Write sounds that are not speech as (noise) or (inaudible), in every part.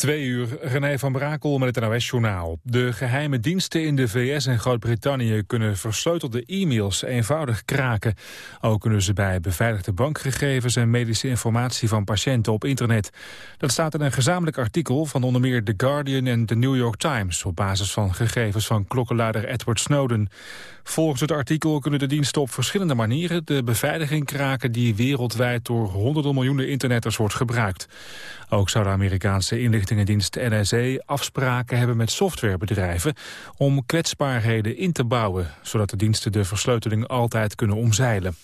Twee uur, René van Brakel met het NOS-journaal. De geheime diensten in de VS en Groot-Brittannië kunnen versleutelde e-mails eenvoudig kraken. Ook kunnen ze bij beveiligde bankgegevens en medische informatie van patiënten op internet. Dat staat in een gezamenlijk artikel van onder meer The Guardian en The New York Times... op basis van gegevens van klokkenluider Edward Snowden. Volgens het artikel kunnen de diensten op verschillende manieren de beveiliging kraken die wereldwijd door honderden miljoenen internetters wordt gebruikt. Ook zou de Amerikaanse inlichtingendienst NSA afspraken hebben met softwarebedrijven om kwetsbaarheden in te bouwen, zodat de diensten de versleuteling altijd kunnen omzeilen.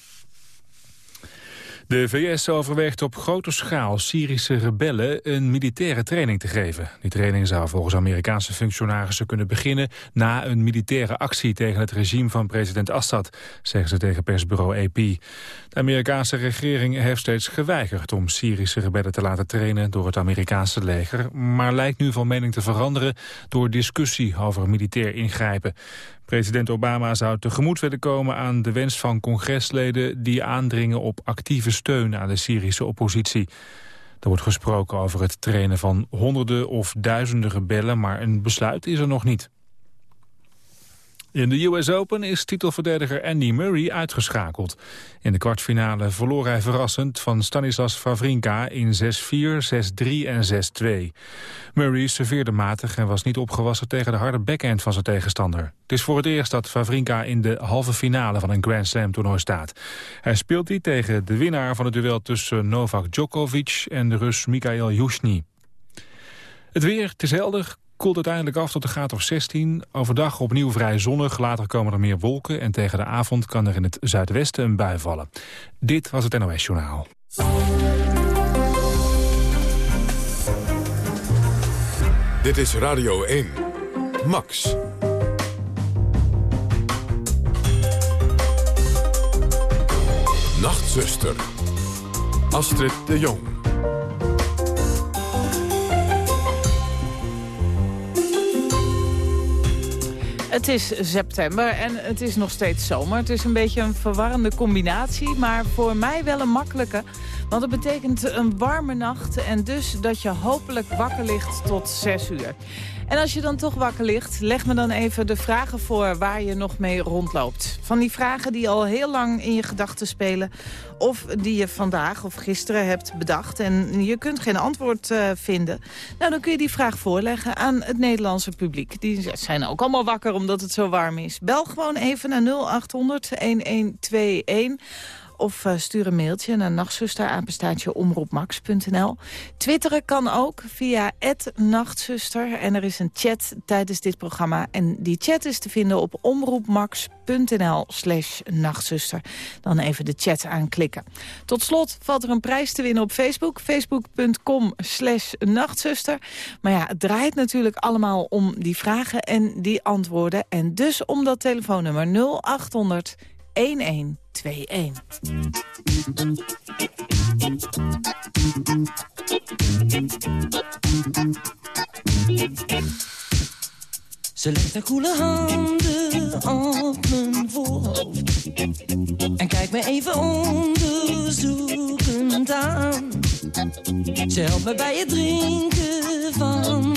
De VS overweegt op grote schaal Syrische rebellen een militaire training te geven. Die training zou volgens Amerikaanse functionarissen kunnen beginnen na een militaire actie tegen het regime van president Assad, zeggen ze tegen persbureau AP. De Amerikaanse regering heeft steeds geweigerd om Syrische rebellen te laten trainen door het Amerikaanse leger, maar lijkt nu van mening te veranderen door discussie over militair ingrijpen. President Obama zou tegemoet willen komen aan de wens van congresleden die aandringen op actieve steun aan de Syrische oppositie. Er wordt gesproken over het trainen van honderden of duizenden rebellen, maar een besluit is er nog niet. In de US Open is titelverdediger Andy Murray uitgeschakeld. In de kwartfinale verloor hij verrassend van Stanislas Wawrinka in 6-4, 6-3 en 6-2. Murray serveerde matig en was niet opgewassen tegen de harde backhand van zijn tegenstander. Het is voor het eerst dat Wawrinka in de halve finale van een Grand Slam toernooi staat. Hij speelt die tegen de winnaar van het duel tussen Novak Djokovic en de Rus Mikhail Yushny. Het weer, is helder, koelt uiteindelijk af tot de graad of 16. Overdag opnieuw vrij zonnig, later komen er meer wolken... en tegen de avond kan er in het zuidwesten een bui vallen. Dit was het NOS Journaal. Dit is Radio 1. Max. Nachtzuster. Astrid de Jong. Het is september en het is nog steeds zomer. Het is een beetje een verwarrende combinatie, maar voor mij wel een makkelijke. Want het betekent een warme nacht en dus dat je hopelijk wakker ligt tot 6 uur. En als je dan toch wakker ligt, leg me dan even de vragen voor waar je nog mee rondloopt. Van die vragen die al heel lang in je gedachten spelen... of die je vandaag of gisteren hebt bedacht en je kunt geen antwoord uh, vinden. Nou, dan kun je die vraag voorleggen aan het Nederlandse publiek. Die zijn ook allemaal wakker omdat het zo warm is. Bel gewoon even naar 0800 1121 of uh, stuur een mailtje naar nachtzusterapenstaatje omroepmax.nl. Twitteren kan ook via nachtzuster. En er is een chat tijdens dit programma. En die chat is te vinden op omroepmax.nl slash nachtzuster. Dan even de chat aanklikken. Tot slot valt er een prijs te winnen op Facebook. Facebook.com slash nachtzuster. Maar ja, het draait natuurlijk allemaal om die vragen en die antwoorden. En dus om dat telefoonnummer 0800 1121. Ze legt haar koele handen op mijn voorhoofd En kijkt me even onderzoekend aan. Ze helpt me bij het drinken van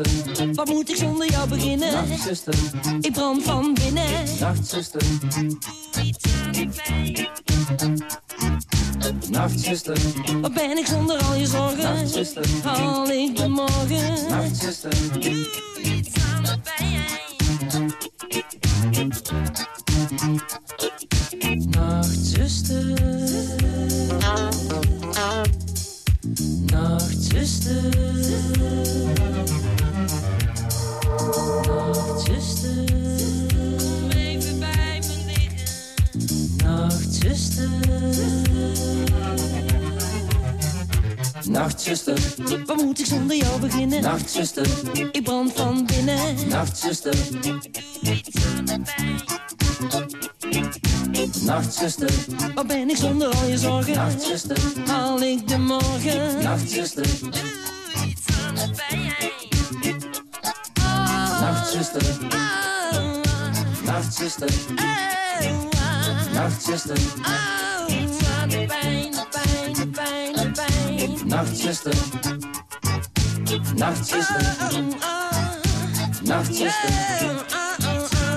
Nachtzuster, wat moet ik zonder jou beginnen? Nachtzuster, ik brand van binnen. Nachtzuster, doe iets aan de pijn. Nachtzuster, wat ben ik zonder al je zorgen? Nachtzuster, haal ik de morgen? Nachtzuster, doe iets aan de pijn. Zonder jou beginnen? Nachtzuster, ik brand van binnen. Nachtzuster. Nachtzuster, waar ben ik zonder al je zorgen? Nachtzuster, haal ik de morgen? Nachtzuster, doe iets aan de pijn. Oh, Nachtzuster, oh, Nachtzuster, oh, Nachtzuster, oh, iets aan de pijn, de pijn, de pijn, de pijn. Nachtzuster, Nachtzuster, Nachtzuster,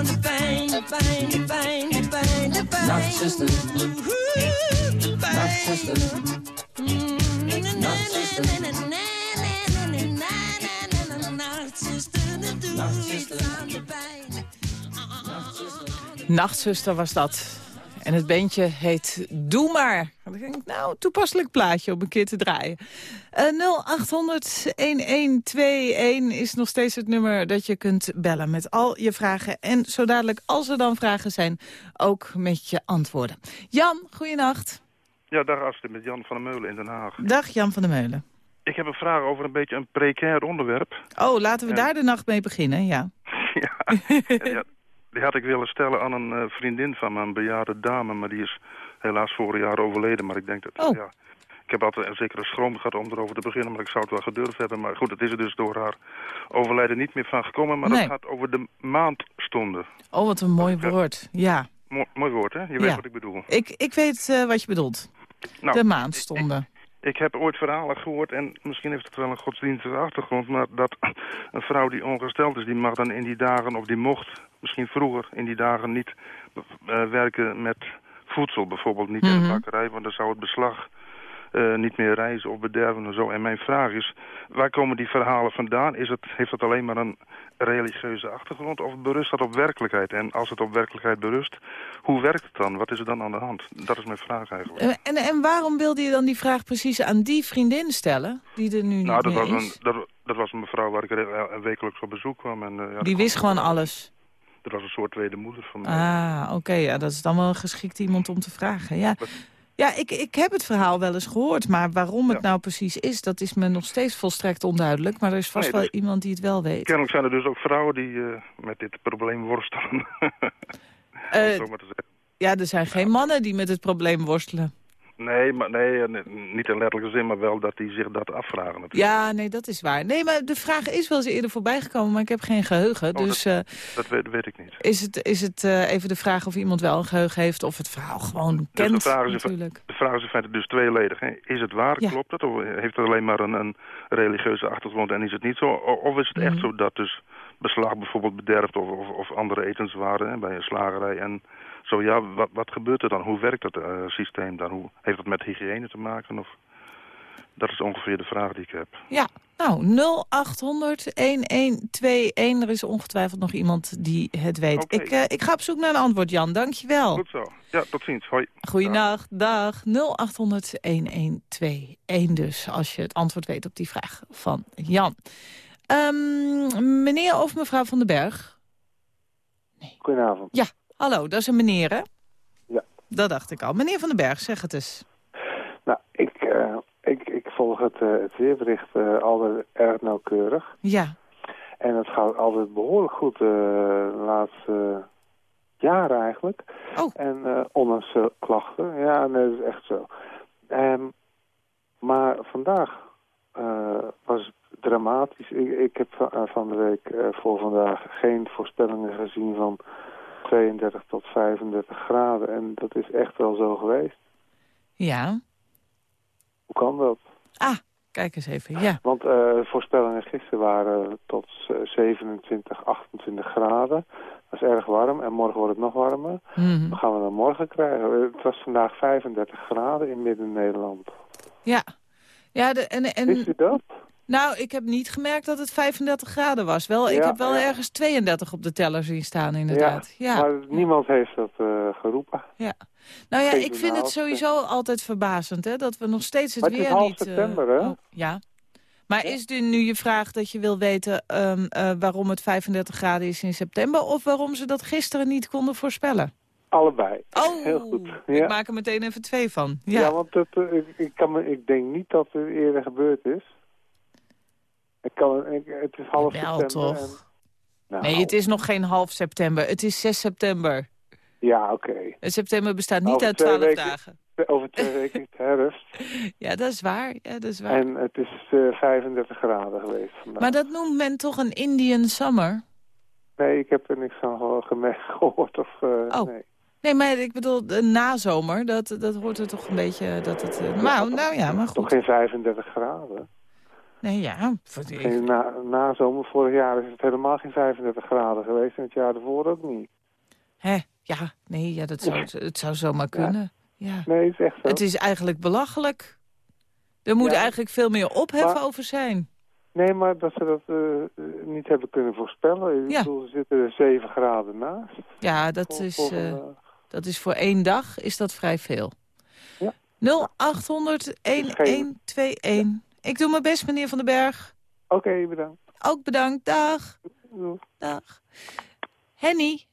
de pijn, de pijn, de pijn, de pijn, de pijn. Nachtzuster, Nachtzuster, Nachtzuster was dat. En het bandje heet Doe Maar. Dan denk ik, nou, toepasselijk plaatje om een keer te draaien. Eh 0800-1121 is nog steeds het nummer dat je kunt bellen met al je vragen. En zo dadelijk, als er dan vragen zijn, ook met je antwoorden. Jan, goeienacht. Ja, dag Astrid, met Jan van der Meulen in Den Haag. Dag Jan van der Meulen. Ik heb een vraag over een beetje een precair onderwerp. Oh, laten we daar de nacht mee beginnen, (laughs) ja. ja, die had ik willen stellen aan een eh, vriendin van me, een bejaarde dame, maar die is helaas vorig jaar overleden. Maar ik denk dat, Oh. ja, ik heb altijd een zekere schroom gehad om erover te beginnen, maar ik zou het wel gedurfd hebben. Maar goed, het is er dus door haar overlijden niet meer van gekomen. Maar Nee. dat gaat over de maandstonden. Oh, wat een mooi woord. Ja, Mooi, mooi woord, hè? Je Ja. weet wat ik bedoel. ik, ik weet eh, wat je bedoelt. Nou, de maandstonden. Ik heb ooit verhalen gehoord, en misschien heeft het wel een godsdienstige achtergrond, maar dat een vrouw die ongesteld is, die mag dan in die dagen, of die mocht misschien vroeger in die dagen niet eh, werken met voedsel, bijvoorbeeld niet in Mhm. de bakkerij, want dan zou het beslag eh, niet meer reizen of bederven en zo. En mijn vraag is, waar komen die verhalen vandaan? Is het, heeft dat alleen maar een religieuze achtergrond of berust dat op werkelijkheid? En als het op werkelijkheid berust, hoe werkt het dan? Wat is er dan aan de hand? Dat is mijn vraag eigenlijk. Eh, En, en waarom wilde je dan die vraag precies aan die vriendin stellen? Die er nu Nou, niet dat meer was, is? een, dat, dat was een mevrouw waar ik eh, wekelijks op bezoek kwam. En, ja, die wist gewoon alles. Dat was een soort tweede moeder van mij. Ah, oké. ja, dat is dan wel geschikt iemand om te vragen. Ja, ja ik, ik heb het verhaal wel eens gehoord. Maar waarom het Ja. nou precies is, dat is me nog steeds volstrekt onduidelijk. Maar er is vast Nee, wel iemand die het wel weet. Kennelijk zijn er dus ook vrouwen die eh, met dit probleem worstelen. Eh, (laughs) het zo maar te zeggen. ja, er zijn geen mannen die met het probleem worstelen. Nee, maar, nee, niet in letterlijke zin, maar wel dat die zich dat afvragen. Natuurlijk. Ja, nee, dat is waar. Nee, maar de vraag is wel eens eerder voorbij gekomen, maar ik heb geen geheugen. Oh, dus eh, Dat weet, weet ik niet. is het, is het eh, even de vraag of iemand wel een geheugen heeft... of het verhaal gewoon Dus kent, de vraag is, natuurlijk. de vraag is in feite dus tweeledig. Hè? Is het waar, Ja. klopt het? Of heeft het alleen maar een, een religieuze achtergrond en is het niet zo? Of is het echt Mhm. zo dat dus beslag bijvoorbeeld bederft of, of, of andere etenswaren hè, bij een slagerij en zo ja, wat, wat gebeurt er dan? Hoe werkt dat eh, systeem dan? Hoe, heeft het met hygiëne te maken? Of... Dat is ongeveer de vraag die ik heb. Ja, nou, 0800-1121. Er is ongetwijfeld nog iemand die het weet. Oké. Ik, eh, ik ga op zoek naar een antwoord, Jan. Dankjewel. Goed zo. Ja, tot ziens. Hoi. Goeienacht, dag. 0800-1121 dus, als je het antwoord weet op die vraag van Jan. Ehm, meneer of mevrouw van den Berg? Goedenavond. Ja, hallo, dat is een meneer, hè? Ja. Dat dacht ik al. Meneer van den Berg, zeg het eens. Nou, ik, eh, ik, ik volg het, eh, het weerbericht eh, altijd erg nauwkeurig. Ja, En het gaat altijd behoorlijk goed de laatste jaren eigenlijk. Oh. En ondanks klachten. Ja, nee, dat is echt zo. Ehm, maar vandaag was het dramatisch. Ik, ik heb van, van de week voor vandaag geen voorspellingen gezien van 32 tot 35 graden. En dat is echt wel zo geweest. ja. Hoe kan dat? Ah, Kijk eens even, ja. Want eh, voorspellingen gisteren waren tot eh, 27, 28 graden. Dat is erg warm en morgen wordt het nog warmer. Mhm. Wat gaan we dan morgen krijgen? Het was vandaag 35 graden in Midden-Nederland. Ja. Ja, de, en, Wist en, u dat? Nou, ik heb niet gemerkt dat het 35 graden was. Wel, ik Ja, heb wel ja. ergens 32 op de teller zien staan, inderdaad. Ja, Maar niemand heeft dat eh, geroepen. Nou ja, Geen ik vind het sowieso altijd verbazend, hè, dat we nog steeds het Maar het is weer half niet... eh, september, hè? oh, ja. Maar is nu, nu je vraag dat je wil weten ehm, eh, waarom het 35 graden is in september... of waarom ze dat gisteren niet konden voorspellen? Allebei. Oh, (laughs) Heel goed. ik Ja. maak er meteen even twee van. Ja, Ja, want het, eh, ik, ik, kan me, ik denk niet dat het eerder gebeurd is. Ik kan, ik, het is half Wel, september. toch? En, nou, nee, het is nog geen half september. Het is 6 september. Ja, oké. En september bestaat niet Over uit twee 12 weken. dagen. (laughs) Over twee weken is het herfst. (laughs) Ja, dat is waar. Ja, dat is waar. En het is eh, 35 graden geweest vandaag. Maar dat noemt men toch een Indian summer? Nee, ik heb er niks van gemerkt (laughs) gehoord. Of, eh, Oh. nee. Nee, maar ik bedoel, de nazomer, dat, dat hoort er toch een beetje... Dat het, eh, nou, nou ja, maar Toch goed. geen 35 graden? Nee, ja. voor Geen na, nazomer. Vorig jaar is het helemaal geen 35 graden geweest. En het jaar ervoor ook niet. Hè? Ja, nee, ja, dat zou, het zou zomaar kunnen. Ja. Nee, het is echt zo. Het is eigenlijk belachelijk. Er moet Ja. eigenlijk veel meer ophef Maar- over zijn. Nee, maar dat ze dat eh, eh, niet hebben kunnen voorspellen. Ik Ja. bedoel, zitten er 7 graden naast. Ja, dat is, volgende- eh, dat is voor één dag is dat vrij veel. Ja. 0800 1121. Ik doe mijn best, meneer Van den Berg. Oké, bedankt. Ook bedankt. Dag. Dag. Henny.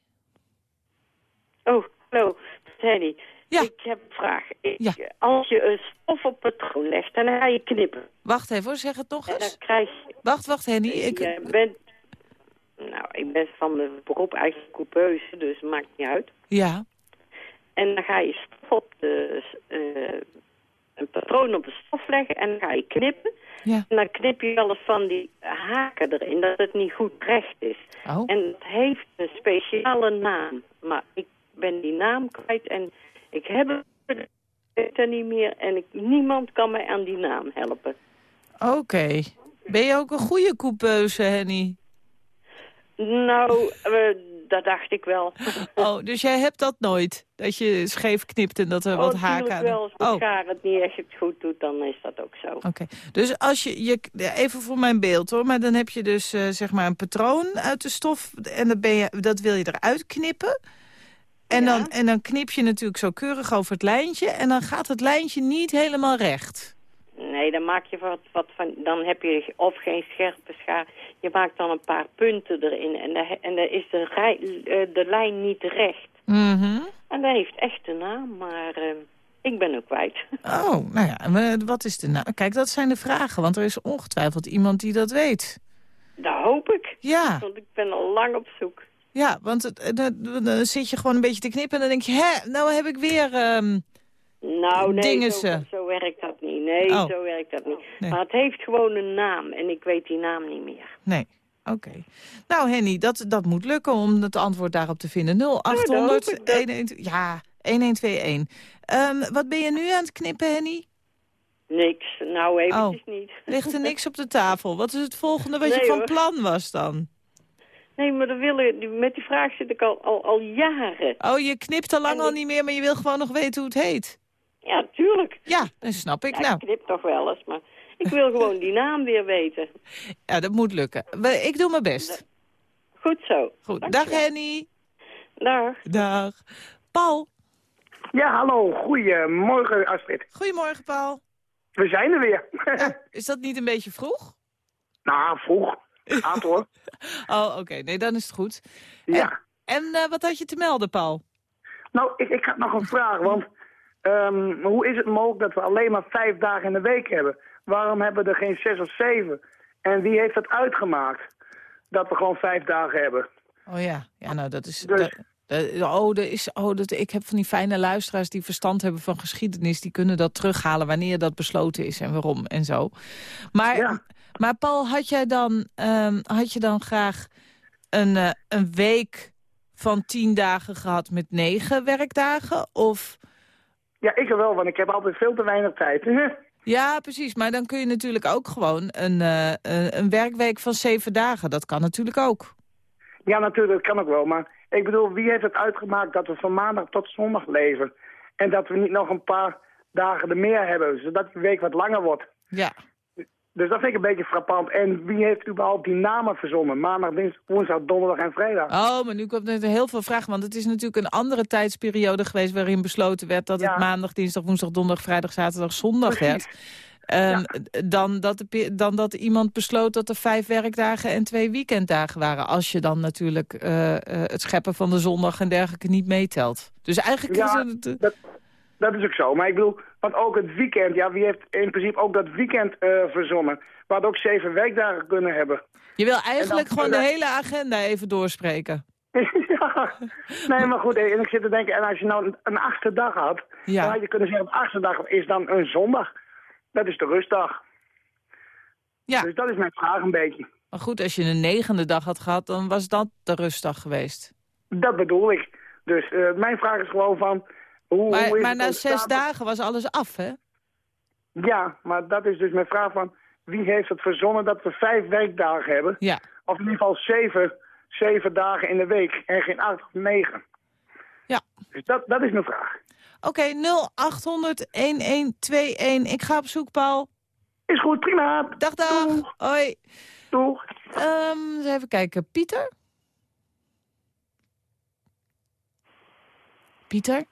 Oh, hallo, Henny. Ja. Ik heb een vraag. Ik, Ja. Als je een stof op patroon legt, dan ga je knippen. Wacht even hoor, zeg het nog En dan eens. krijg je... Wacht, wacht Henny. Ik... je bent, nou, ik ben van de beroep eigenlijk coupeuse, dus het maakt niet uit. Ja, En dan ga je stof op de, eh, een patroon op de stof leggen en dan ga je knippen. ja. En dan knip je wel eens van die haken erin, dat het niet goed recht is. Oh, En het heeft een speciale naam. Maar ik ben die naam kwijt en ik heb het niet meer. En ik, niemand kan mij aan die naam helpen. oké. Ben je ook een goede coupeuse, Henny? Nou, eh, dat dacht ik wel. (laughs) Oh, dus jij hebt dat nooit? Dat je scheef knipt en dat er wat oh, haken tuurlijk aan... wel. Als Oh, het niet echt goed doet, dan is dat ook zo. oké. Dus als je, je... Even voor mijn beeld hoor, maar dan heb je dus eh, zeg maar een patroon uit de stof... en dat, ben je, dat wil je eruit knippen... En, Ja. dan, en dan knip je natuurlijk zo keurig over het lijntje... en dan gaat het lijntje niet helemaal recht. Nee, dan maak je wat, wat van. Dan heb je of geen scherpe schaar. Je maakt dan een paar punten erin. En, dan en dan is de, rij, eh, de lijn niet recht. Mhm. En dat heeft echt een naam, maar eh, ik ben ook kwijt. (laughs) Oh, nou ja, wat is de naam? Kijk, dat zijn de vragen, want er is ongetwijfeld iemand die dat weet. Dat hoop ik. Ja, Want ik ben al lang op zoek. ja want het, eh, dan, zit je gewoon een beetje te knippen... en dan denk je, hè, nou heb ik weer... ehm, Nou, nee, Dingen zo, zo werkt dat. Nee, Oh. zo werkt dat niet. Nee. Maar het heeft gewoon een naam en ik weet die naam niet meer. Nee, oké. Nou, Henny, dat, dat moet lukken om het antwoord daarop te vinden. hoop 0800 ik dat. 1121. Ja, 1121. Ehm, wat ben je nu aan het knippen, Henny? Niks. Nou, eventjes niet. Ligt er niks op de tafel? Wat is het volgende wat je van hoor. plan was dan? Nee, maar dan willen, met die vraag zit ik al, al, al jaren. Oh, je knipt al lang En al ik- niet meer, maar je wil gewoon nog weten hoe het heet. Ja, tuurlijk. Ja, dat snap ik. Ja, Nou, ik knip toch wel eens, maar ik wil gewoon die naam weer weten. (laughs) ja, dat moet lukken. We- Ik doe mijn best. Goed zo. Goed. Dag. Henny. Dag. Dag. Paul. Ja, hallo. Goedemorgen, Astrid. Goedemorgen, Paul. We zijn er weer. Ja, (laughs) is dat niet een beetje vroeg? nou, vroeg. Gaat hoor. (laughs) Oh, oké. Nee, dan is het goed. Ja. En eh, wat had je te melden, Paul? Nou, ik, ik had nog een vraag, want ehm, hoe is het mogelijk dat we alleen maar vijf dagen in de week hebben? Waarom hebben we er geen zes of zeven? En wie heeft dat uitgemaakt? Dat we gewoon vijf dagen hebben. Oh ja, ja nou dat is... Dus- dat- dat- oh, er is, oh dat, ik heb van die fijne luisteraars die verstand hebben van geschiedenis... die kunnen dat terughalen wanneer dat besloten is en waarom en zo. Maar, Ja. maar Paul, had, jij dan, ehm, had je dan graag een, eh, een week van tien dagen gehad met negen werkdagen? Of, Ja, ik wel, want ik heb altijd veel te weinig tijd. (laughs) Ja, precies. Maar dan kun je natuurlijk ook gewoon een, eh, een, een werkweek van zeven dagen. Dat kan natuurlijk ook. Ja, natuurlijk, dat kan ook wel. Maar ik bedoel, wie heeft het uitgemaakt dat we van maandag tot zondag leven? En dat we niet nog een paar dagen er meer hebben, zodat die week wat langer wordt. Ja. Dus dat vind ik een beetje frappant. En wie heeft überhaupt die namen verzonnen? Maandag, dinsdag, woensdag, donderdag en vrijdag. Oh, maar nu komt er heel veel vragen. Want het is natuurlijk een andere tijdsperiode geweest... waarin besloten werd dat Ja. het maandag, dinsdag, woensdag, donderdag, vrijdag, zaterdag, zondag Precies. werd. Ehm, dan, dat de, dan dat iemand besloot dat er vijf werkdagen en twee weekenddagen waren. Als je dan natuurlijk eh, eh, het scheppen van de zondag en dergelijke niet meetelt. Dus eigenlijk is Ja, het... dat, dat is ook zo. Maar ik bedoel, want ook het weekend, ja, wie heeft in principe ook dat weekend eh, verzonnen? We hadden ook zeven werkdagen kunnen hebben. Je wil eigenlijk dan- gewoon de hele agenda even doorspreken. (laughs) ja, nee, maar goed, en ik zit te denken, en als je nou een, een achtste dag had, Ja. dan had je kunnen zeggen, de achtste dag is dan een zondag. Dat is de rustdag. Ja. Dus dat is mijn vraag een beetje. Maar goed, als je een negende dag had gehad, dan was dat de rustdag geweest. Dat bedoel ik. Dus eh, mijn vraag is gewoon van... Hoe, Maar, maar na ontstaan? zes dagen was alles af, hè? Ja, maar dat is dus mijn vraag van... Wie heeft het verzonnen dat we vijf werkdagen hebben? Ja. Of in ieder geval zeven, zeven dagen in de week en geen acht of negen. Ja. Dus dat, dat is mijn vraag. Oké, 0800-1121. Ik ga op zoek, Paul. Is goed, prima. Dag, dag. Doeg. Hoi. Doeg. Eens even kijken. Pieter? Pieter?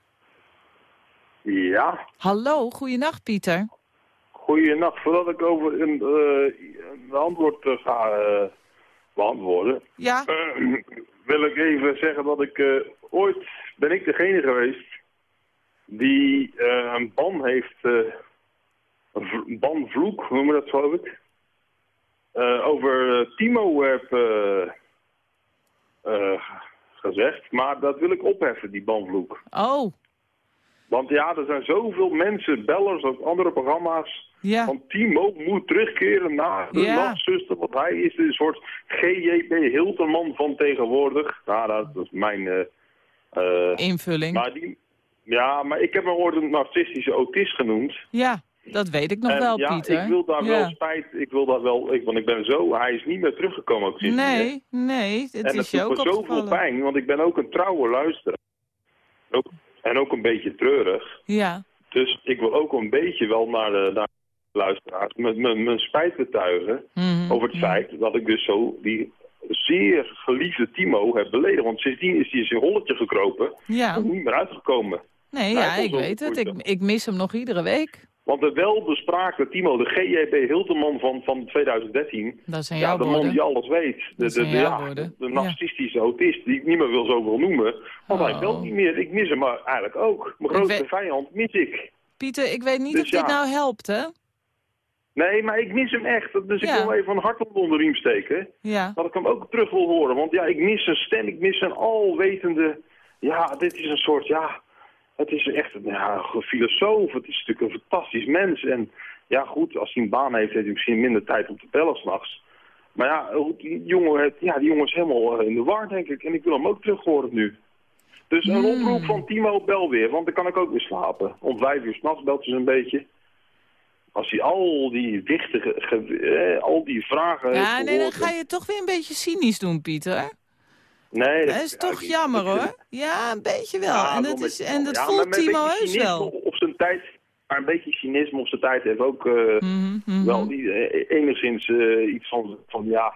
Ja, Hallo, goeienacht, Pieter. goeienacht. Voordat ik over een, eh, een antwoord eh, ga eh, beantwoorden, Ja? (clears throat) wil ik even zeggen dat ik ooit ben ik degene geweest die een ban heeft, een banvloek, hoe noem je dat geloof ik, over Timo heb gezegd. Maar dat wil ik opheffen, die banvloek. Oh, Want ja, er zijn zoveel mensen, bellers, ook andere programma's. ja. Want Timo moet terugkeren naar de Ja. nachtzuster. Want hij is een soort GJB Hilterman van tegenwoordig. Nou, dat is mijn... eh, eh, Invulling. maar die, ja, maar ik heb hem ooit een narcistische autist genoemd. Ja, dat weet ik nog En wel, ja, Pieter. ik wil daar Ja. wel spijt. Ik wil daar wel... Ik, want ik ben zo... Hij is niet meer teruggekomen ook Nee, nee, het en is dat je ook me zoveel pijn, want ik ben ook een trouwe luisteraar. Ook, en ook een beetje treurig. Ja, Dus ik wil ook een beetje wel naar de, naar de luisteraars mijn spijt betuigen Mhm. over het feit dat ik dus zo die zeer geliefde Timo heb beledigd. Want sindsdien is hij in zijn holletje gekropen ja. en niet meer uitgekomen. Nee, Nou, ja, ik weet het. Ik, ik mis hem nog iedere week. Want de welbespraakte Timo, de GJB Hilterman van, van 2013... Dat zijn Ja, de man woorden. die alles weet. De, de, de, ja, de Ja. narcistische autist die ik niet meer wil zo wil noemen. Want hij Oh. belt niet meer. Ik mis hem maar eigenlijk ook. Mijn grootste weet- vijand mis ik. Pieter, ik weet niet Dus of dit nou helpt, hè? Nee, maar ik mis hem echt. Dus ik wil even een hart onder de riem steken. Ja. Dat ik hem ook terug wil horen. Want ja, ik mis zijn stem. Ik mis zijn alwetende... Ja, dit is een soort... Ja, het is echt een, ja, een filosoof. Het is natuurlijk een fantastisch mens. En ja, goed, als hij een baan heeft, heeft hij misschien minder tijd om te bellen s'nachts. Maar ja, die jongen, ja, die jongen is helemaal eh, in de war, denk ik. En ik wil hem ook terug horen nu. Dus een Hmm. oproep van Timo, bel weer. Want dan kan ik ook weer slapen. Om vijf uur s'nachts belt hij een beetje. Als hij al die wichtige, ge- eh, al die vragen Ja, nee, dan ga je toch weer een beetje cynisch doen, Pieter. Nee, Dat is toch jammer, hoor. Ja, een beetje wel. Ja, en dat, is, en dat ja, voelt Timo heus wel. Op zijn tijd, maar een beetje cynisme op zijn tijd heeft ook eh, Mhm, mhm. wel die, eh, enigszins eh, iets van, van ja...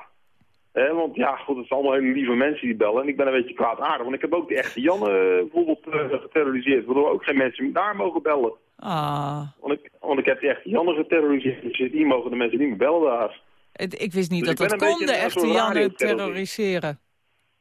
Want ja, goed, het zijn allemaal hele lieve mensen die bellen. En ik ben een beetje kwaadaardig. Want ik heb ook de echte Janne bijvoorbeeld geterroriseerd. Waardoor ook geen mensen daar mogen bellen. Ah, Want ik, want ik heb die echte Janne geterroriseerd. Dus die mogen de mensen niet meer bellen daar. ik wist niet Dus dat dat kon, de echte Janne radioterrorist. terroriseren.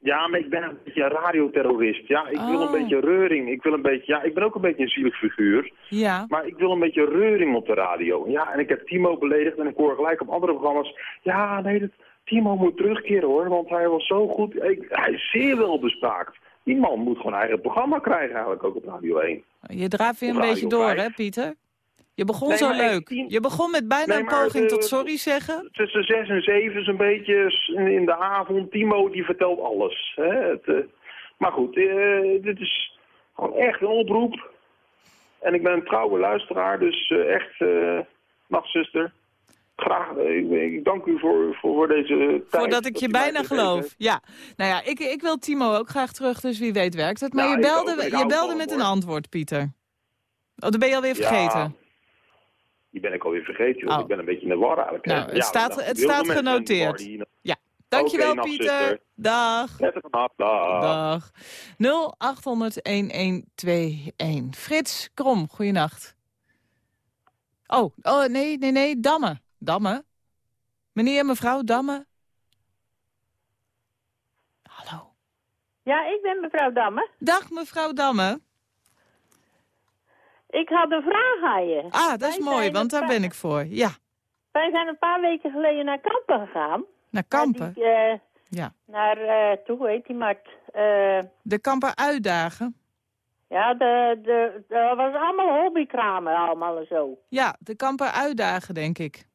Ja, maar ik ben een beetje een radioterrorist. Ja, ik wil Oh. een beetje reuring. Ik wil een beetje, ja, ik ben ook een beetje een zielig figuur. Ja, Maar ik wil een beetje reuring op de radio. Ja, en ik heb Timo beledigd en ik hoor gelijk op andere programma's... Ja, nee, dat, Timo moet terugkeren hoor, want hij was zo goed. Ik, hij is zeer wel bespraakt. Die man moet gewoon eigen programma krijgen eigenlijk ook op Radio 1. je draaft weer een beetje door, 5. hè, Pieter? Je begon Nee, zo leuk. Je begon met bijna Nee, een poging de- tot sorry zeggen. Tussen zes en zeven is een beetje in de avond. Timo die vertelt alles. Hè? Het, eh, maar goed, eh, dit is gewoon echt een oproep. En ik ben een trouwe luisteraar, dus eh, echt... eh, nachtzuster. Graag, eh, ik, ik dank u voor, voor, voor deze tijd. Voordat ik je bijna geloof. heeft. Ja, nou ja, ik, ik wil Timo ook graag terug, dus wie weet werkt het. Maar Nou, je belde, ook. Je belde met een antwoord, Pieter. Oh, dat ben je alweer vergeten. Ja, die ben ik alweer vergeten. Oh. Ik ben een beetje in de war eigenlijk. Nou, het Ja, staat- nou, het staat genoteerd. Ja, dankjewel Oké, Pieter. Dag. Dag. Dag. 0800-1121. Frits Krom, goeienacht. Oh, oh, nee, nee, nee, Damme. Damme? Meneer, mevrouw, Damme? Hallo. Ja, ik ben mevrouw Damme. Dag, mevrouw Damme. Ik had een vraag aan je. Ah, dat is mooi, want daar ben ik voor. Ja, Wij zijn een paar weken geleden naar Kampen gegaan. naar Kampen. Die, eh, Ja. naar toe, hoe heet die markt? Eh, De Kampen uitdagen. ja, de, de, dat was allemaal hobbykramen allemaal en zo. Ja, de Kampen uitdagen, denk ik.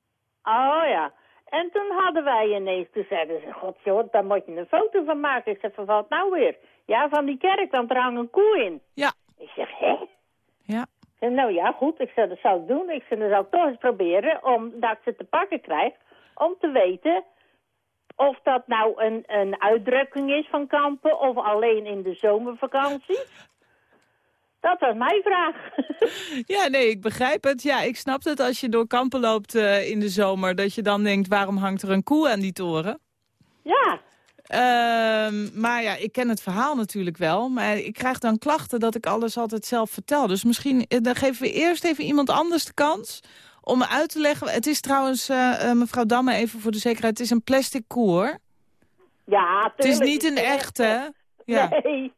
Oh ja. En toen hadden wij ineens, toen zeiden ze, god joh, daar moet je een foto van maken. Ik zeg, van wat nou weer? Ja, van die kerk, want er hangt een koe in. Ja. Ik zeg, hè? Nou ja, goed, ik zeg, dat zou ik doen. Ik dan zou ik toch eens proberen, omdat ik ze te pakken krijg, om te weten of dat nou een, een uitdrukking is van kampen of alleen in de zomervakantie. Dat was mijn vraag. (laughs) Ja, nee, ik begrijp het. Ja, ik snap het als je door Kampen loopt eh, in de zomer... dat je dan denkt, waarom hangt er een koe aan die toren? ja, Ehm, maar ja, ik ken het verhaal natuurlijk wel. Maar ik krijg dan klachten dat ik alles altijd zelf vertel. Dus misschien eh, dan geven we eerst even iemand anders de kans om uit te leggen. Het is trouwens, eh, eh, mevrouw Damme, even voor de zekerheid, het is een plastic koe, hoor. ja, Het is niet een echte? Ja. (laughs) Nee,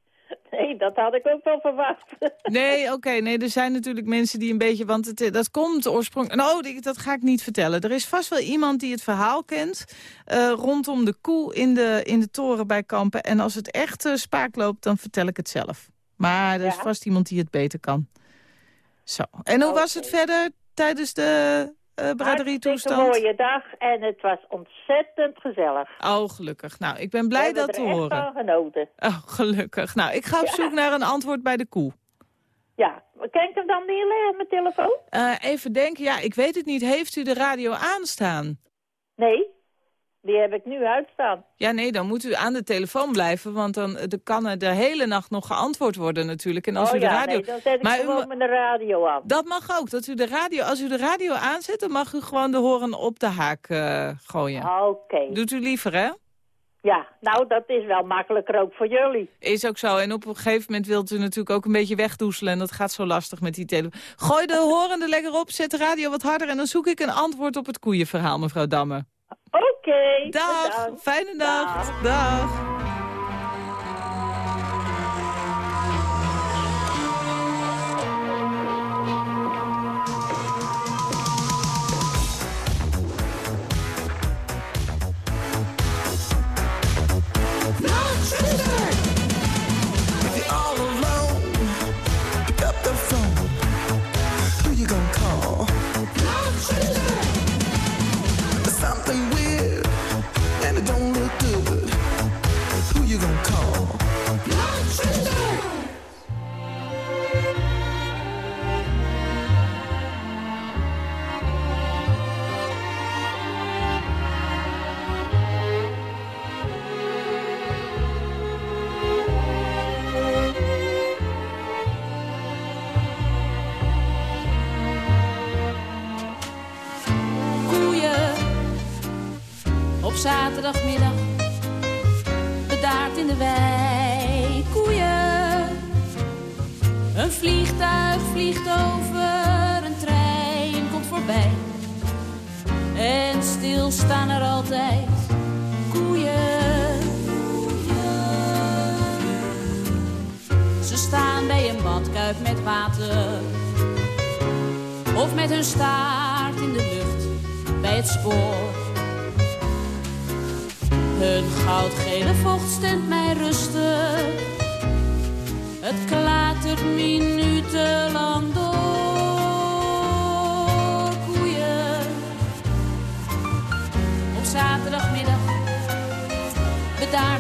(laughs) nee, dat had ik ook wel verwacht. (laughs) Nee, oké. nee, er zijn natuurlijk mensen die een beetje... Want het, eh, dat komt oorspronkelijk... Nou, die- dat ga ik niet vertellen. Er is vast wel iemand die het verhaal kent... eh, rondom de koe in de, in de toren bij Kampen. En als het echt eh, spaak loopt, dan vertel ik het zelf. Maar er is vast iemand die het beter kan. Zo. En hoe was het verder tijdens de uh, braderie-toestand? mooie dag en het was ontzettend gezellig. Oh, gelukkig. Nou, ik ben blij hebben dat te er echt horen. van genoten. Oh, gelukkig. Nou, ik ga op zoek naar een antwoord bij de koe. Ja, kan ik hem dan neerleggen op mijn telefoon? Eh, even denken, ja, ik weet het niet. Heeft u de radio aanstaan? Nee, die heb ik nu uitstaan. Ja, nee, dan moet u aan de telefoon blijven, want dan eh, de kan er de hele nacht nog geantwoord worden natuurlijk. En als oh u de ja, radio... nee, dan zet ik Maar u gewoon mo- mijn radio aan. Dat mag ook, dat u de radio, als u de radio aanzet, dan mag u gewoon de horen op de haak eh, gooien. Oké. Doet u liever, hè? Ja, nou, dat is wel makkelijker ook voor jullie. Is ook zo. En op een gegeven moment wilt u natuurlijk ook een beetje wegdoezelen. En dat gaat zo lastig met die telefoon. Gooi de horende lekker op, zet de radio wat harder... en dan zoek ik een antwoord op het koeienverhaal, mevrouw Damme. Oké, Dag, fijne dag. Dag. If zaterdagmiddag. Bedaard in de wei, koeien. Een vliegtuig vliegt over, een trein komt voorbij. En stil staan er altijd koeien. Ze staan bij een badkuip met water of met hun staart in de lucht bij het spoor. Hun goudgele vocht stemt mij rustig. Het klatert minutenlang door. Koeien op zaterdagmiddag bedaard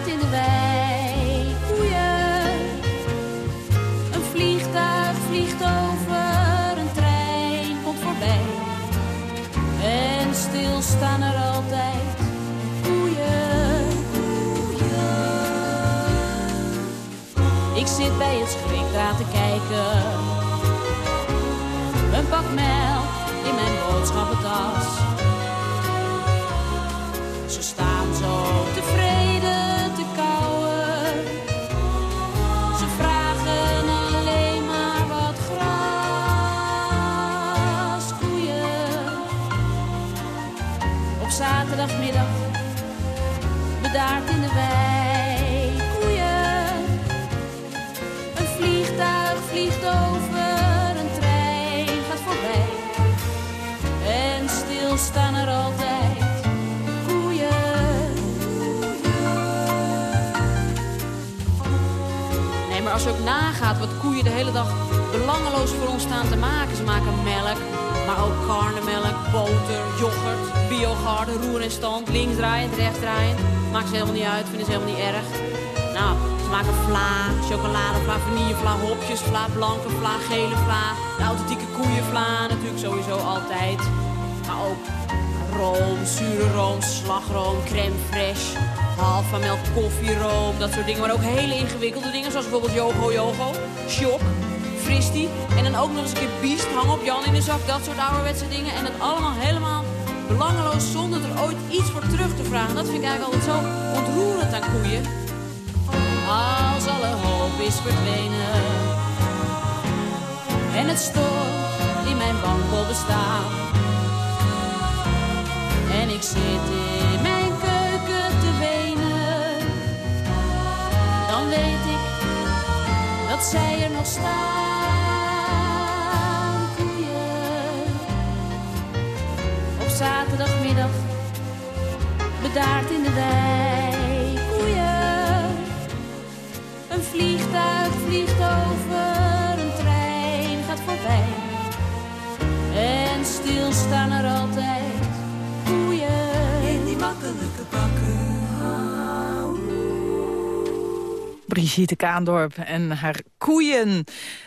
te als je ook nagaat wat koeien de hele dag belangeloos voor ons staan te maken. Ze maken melk, maar ook karnemelk, boter, yoghurt, biogarde, roer en stand, linksdraaiend, rechtsdraaiend. Maakt ze helemaal niet uit, vinden ze helemaal niet erg. Nou, ze maken vla, chocoladevla, vanillevla, hopjesvla, blanke vla, gele vla. De authentieke koeienvla natuurlijk sowieso altijd. Maar ook room, zure room, slagroom, crème fraîche, halva melk, koffieroom, dat soort dingen. Maar ook hele ingewikkelde dingen, zoals bijvoorbeeld yogo yogo, shock, fristie. En dan ook nog eens een keer biest, hang op Jan in de zak, dat soort ouderwetse dingen. En dat allemaal helemaal belangeloos, zonder er ooit iets voor terug te vragen. Dat vind ik eigenlijk altijd zo ontroerend aan koeien. Als alle hoop is verdwenen en het stort in mijn wankel bestaan. En ik zit in weet ik dat zij er nog staan. Koeien. Op zaterdagmiddag bedaard in de wei. Koeien. Een vliegtuig vliegt over, een trein gaat voorbij. En stil staan er altijd koeien. In die makkelijke pakken. Brigitte Kaandorp en haar koeien.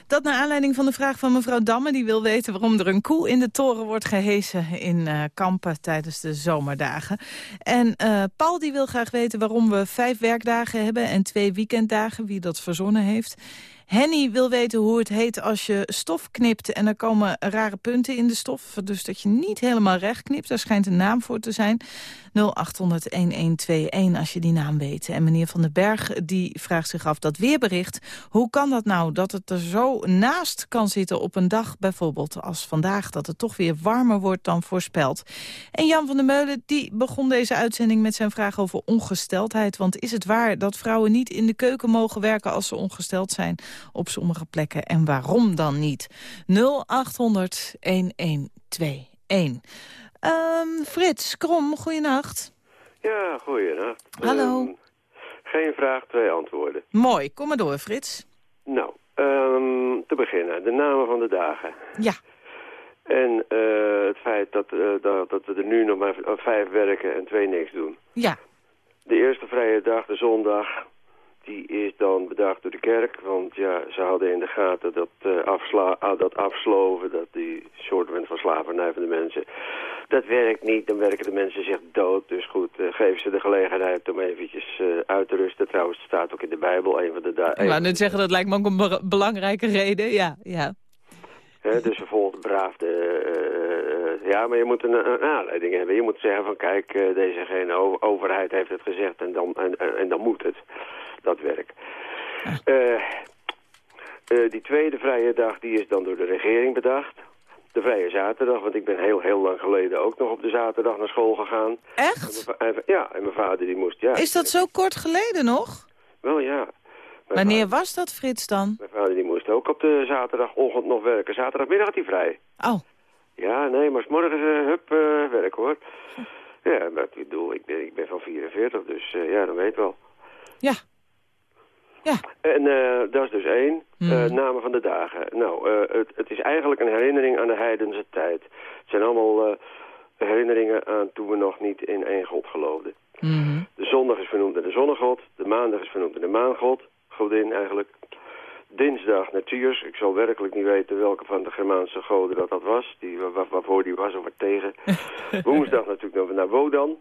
Dat naar aanleiding van de vraag van mevrouw Damme... die wil weten waarom er een koe in de toren wordt gehesen... in eh, Kampen tijdens de zomerdagen. En eh, Paul die wil graag weten waarom we vijf werkdagen hebben... en twee weekenddagen, wie dat verzonnen heeft. Henny wil weten hoe het heet als je stof knipt... en er komen rare punten in de stof. Dus dat je niet helemaal recht knipt. Daar schijnt een naam voor te zijn. 0800-1121 als je die naam weet. En meneer Van den Berg die vraagt zich af dat weerbericht. Hoe kan dat nou dat het er zo naast kan zitten op een dag bijvoorbeeld als vandaag... dat het toch weer warmer wordt dan voorspeld. En Jan van der Meulen die begon deze uitzending met zijn vraag over ongesteldheid. Want is het waar dat vrouwen niet in de keuken mogen werken als ze ongesteld zijn op sommige plekken? En waarom dan niet? 0800 1121. Ehm Frits, Krom, goeienacht. Ja, goeienacht. Hallo. Ehm, geen vraag, twee antwoorden. Mooi, kom maar door, Frits. Nou, ehm, te beginnen, de namen van de dagen. Ja. En eh, het feit dat, eh, dat, dat we er nu nog maar vijf werken en twee niks doen. Ja. De eerste vrije dag, de zondag, die is dan bedacht door de kerk. Want ja, ze hadden in de gaten dat, eh, afsla ah, dat afsloven, dat die soort van slavernij van de mensen. Dat werkt niet, dan werken de mensen zich dood. Dus goed, eh, geef ze de gelegenheid om eventjes eh, uit te rusten. Trouwens, het staat ook in de Bijbel, een van de dagen. Ik wou net zeggen, dat lijkt me ook een be- belangrijke reden. Ja, ja. Dus ze volgt braaf de... eh, ja, maar je moet een, een aanleiding hebben. Je moet zeggen van kijk, eh, deze overheid heeft het gezegd en dan, en, dan moet het. Dat werk. Eh, die tweede vrije dag die is dan door de regering bedacht. De vrije zaterdag, want ik ben heel, heel lang geleden ook nog op de zaterdag naar school gegaan. Echt? En mijn ja, en mijn vader die moest, ja. Is dat zo kort geleden nog? Wel ja. Mijn Wanneer was dat, Frits, dan? Mijn vader die moest ook op de zaterdagochtend nog werken. Zaterdagmiddag had hij vrij. Oh. Ja, nee, maar 's morgens uh, hup, eh, werk hoor. (laughs) Ja, maar ik bedoel, ik ben, ik ben van 44, dus eh, ja, dan weet wel. Ja. Ja. En eh, dat is dus één. Eh, namen van de dagen. Nou, eh, het, het is eigenlijk een herinnering aan de heidense tijd. Het zijn allemaal eh, herinneringen aan toen we nog niet in één God geloofden. De zondag is vernoemd naar de zonnegod. De maandag is vernoemd naar de maangod. Godin eigenlijk. Dinsdag Natuur's. Ik zal werkelijk niet weten welke van de Germaanse goden dat, dat was. Die, waar, waarvoor die was of waar tegen. (laughs) Woensdag natuurlijk naar Wodan.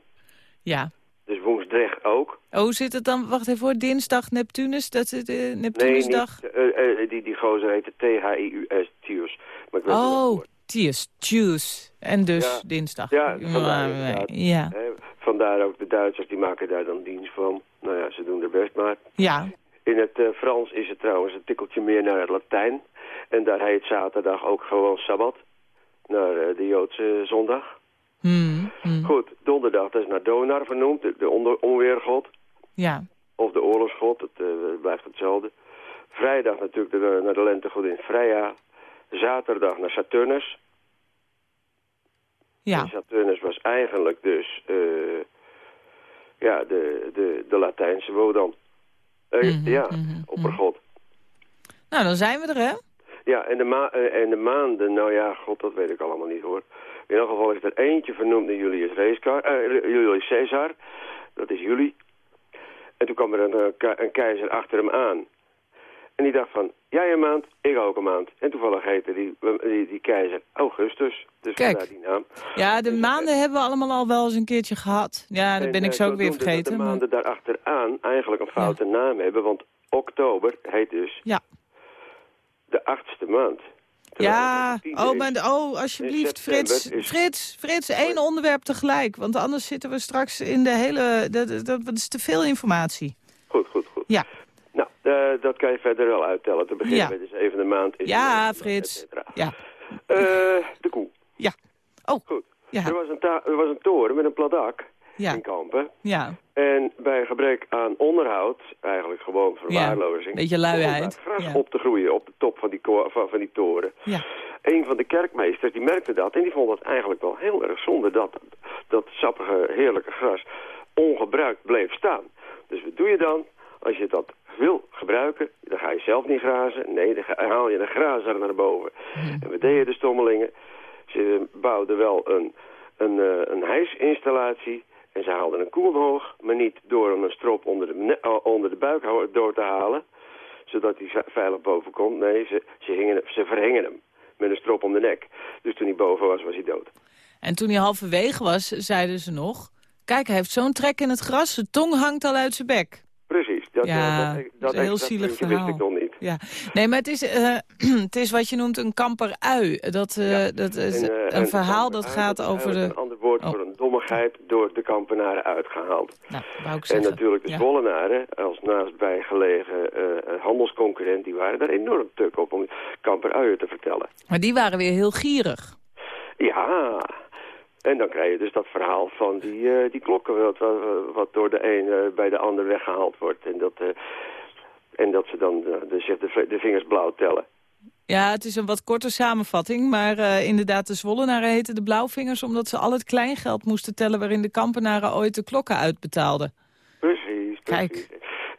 Ja. Dus woensdag ook. Oh, zit het dan? Wacht even voor dinsdag Neptunus. Dat is de Neptunusdag. Nee, niet, eh, eh, die, die gozer heette T-H-I-U-S, Tius. Maar ik Oh, wat Tius, Tues. En dus Ja. dinsdag. Ja, vandaar ja. Hè, vandaar ook de Duitsers, die maken daar dan dienst van. Nou ja, ze doen er best maar. Ja. In het eh, Frans is het trouwens een tikkeltje meer naar het Latijn. En daar heet zaterdag ook gewoon Sabbat. Naar eh, de Joodse zondag. Hmm, hmm. Goed, donderdag, dat is naar Donar vernoemd, de, onder, onweergod. Ja. Of de oorlogsgod, het eh, blijft hetzelfde. Vrijdag natuurlijk de, naar de lentegod in Freya. Zaterdag naar Saturnus. Ja. En Saturnus was eigenlijk dus ja, de, de, de Latijnse Wodan. Eh, Mhm, ja, oppergod. Nou, dan zijn we er, hè? Ja, en de, ma eh, en de maanden, nou ja, god, dat weet ik allemaal niet hoor. In elk geval is er eentje vernoemd naar Julius, Caesar, eh, Julius Caesar. Dat is juli. En toen kwam er een, een keizer achter hem aan. En die dacht van, jij een maand, ik ook een maand. En toevallig heette die, die, die keizer Augustus. Dus Kijk. die naam. Ja, de maanden hebben we allemaal al wel eens een keertje gehad. Ja, dat En, ben ik eh, zo ook weer vergeten. Dat de maar- maanden daarachteraan eigenlijk een foute naam hebben. Want oktober heet dus Ja. de achtste maand. Ja, tiende oh, maar, oh, alsjeblieft, Frits, Frits, Frits, één onderwerp tegelijk. Want anders zitten we straks in de hele... Dat, dat, dat is te veel informatie. Goed, goed, goed. Ja. Nou, eh, dat kan je verder wel uittellen. Te beginnen Ja. met de zevende maand. Is Ja, de- Frits. Ja. Eh, de koe. Ja. Oh. Goed. Ja. Er, was een er was een toren met een plat dak Ja. in Kampen. Ja, En bij gebrek aan onderhoud, eigenlijk gewoon verwaarlozing... beetje begon luiheid. gras Ja. op te groeien op de top van die, van, van die toren. ja. Een van de kerkmeesters die merkte dat en die vond het eigenlijk wel heel erg zonde dat dat sappige, heerlijke gras ongebruikt bleef staan. Dus wat doe je dan? Als je dat wil gebruiken, dan ga je zelf niet grazen. Nee, dan haal je een grazer naar boven. En wat deden de stommelingen? Ze bouwden wel een, een, eh, een hijsinstallatie en ze haalden een koe omhoog, maar niet door hem een strop onder de, eh, onder de buik door te halen, zodat hij ve- veilig boven komt. Nee, ze, ze, hingen, ze verhingen hem met een strop om de nek. Dus toen hij boven was, was hij dood. En toen hij halverwege was, zeiden ze nog... Kijk, hij heeft zo'n trek in het gras, zijn tong hangt al uit zijn bek. Dat, Ja, eh, dat, dat is een heel zielig verhaal. wist ik nog niet. Ja. Nee, maar het is, eh, (clears throat) het is wat je noemt een kamperui. Dat, eh, dat is En, een en verhaal dat gaat over de... Een ander woord Oh. voor een dommigheid door de kampenaren uitgehaald. Nou, wou ik En natuurlijk de Ja. Zwollenaren, als naastbij gelegen handelsconcurrent, die waren daar enorm tuk op om kamperuien te vertellen. Maar die waren weer heel gierig. Ja, en dan krijg je dus dat verhaal van die, eh, die klokken wat, wat, door de een eh, bij de ander weggehaald wordt. En dat, eh, en dat ze dan eh, de, zich de, vingers blauw tellen. Ja, het is een wat korte samenvatting. Maar inderdaad, de Zwollenaren heten de Blauwvingers... omdat ze al het kleingeld moesten tellen... waarin de kampenaren ooit de klokken uitbetaalden. Precies, precies. Kijk.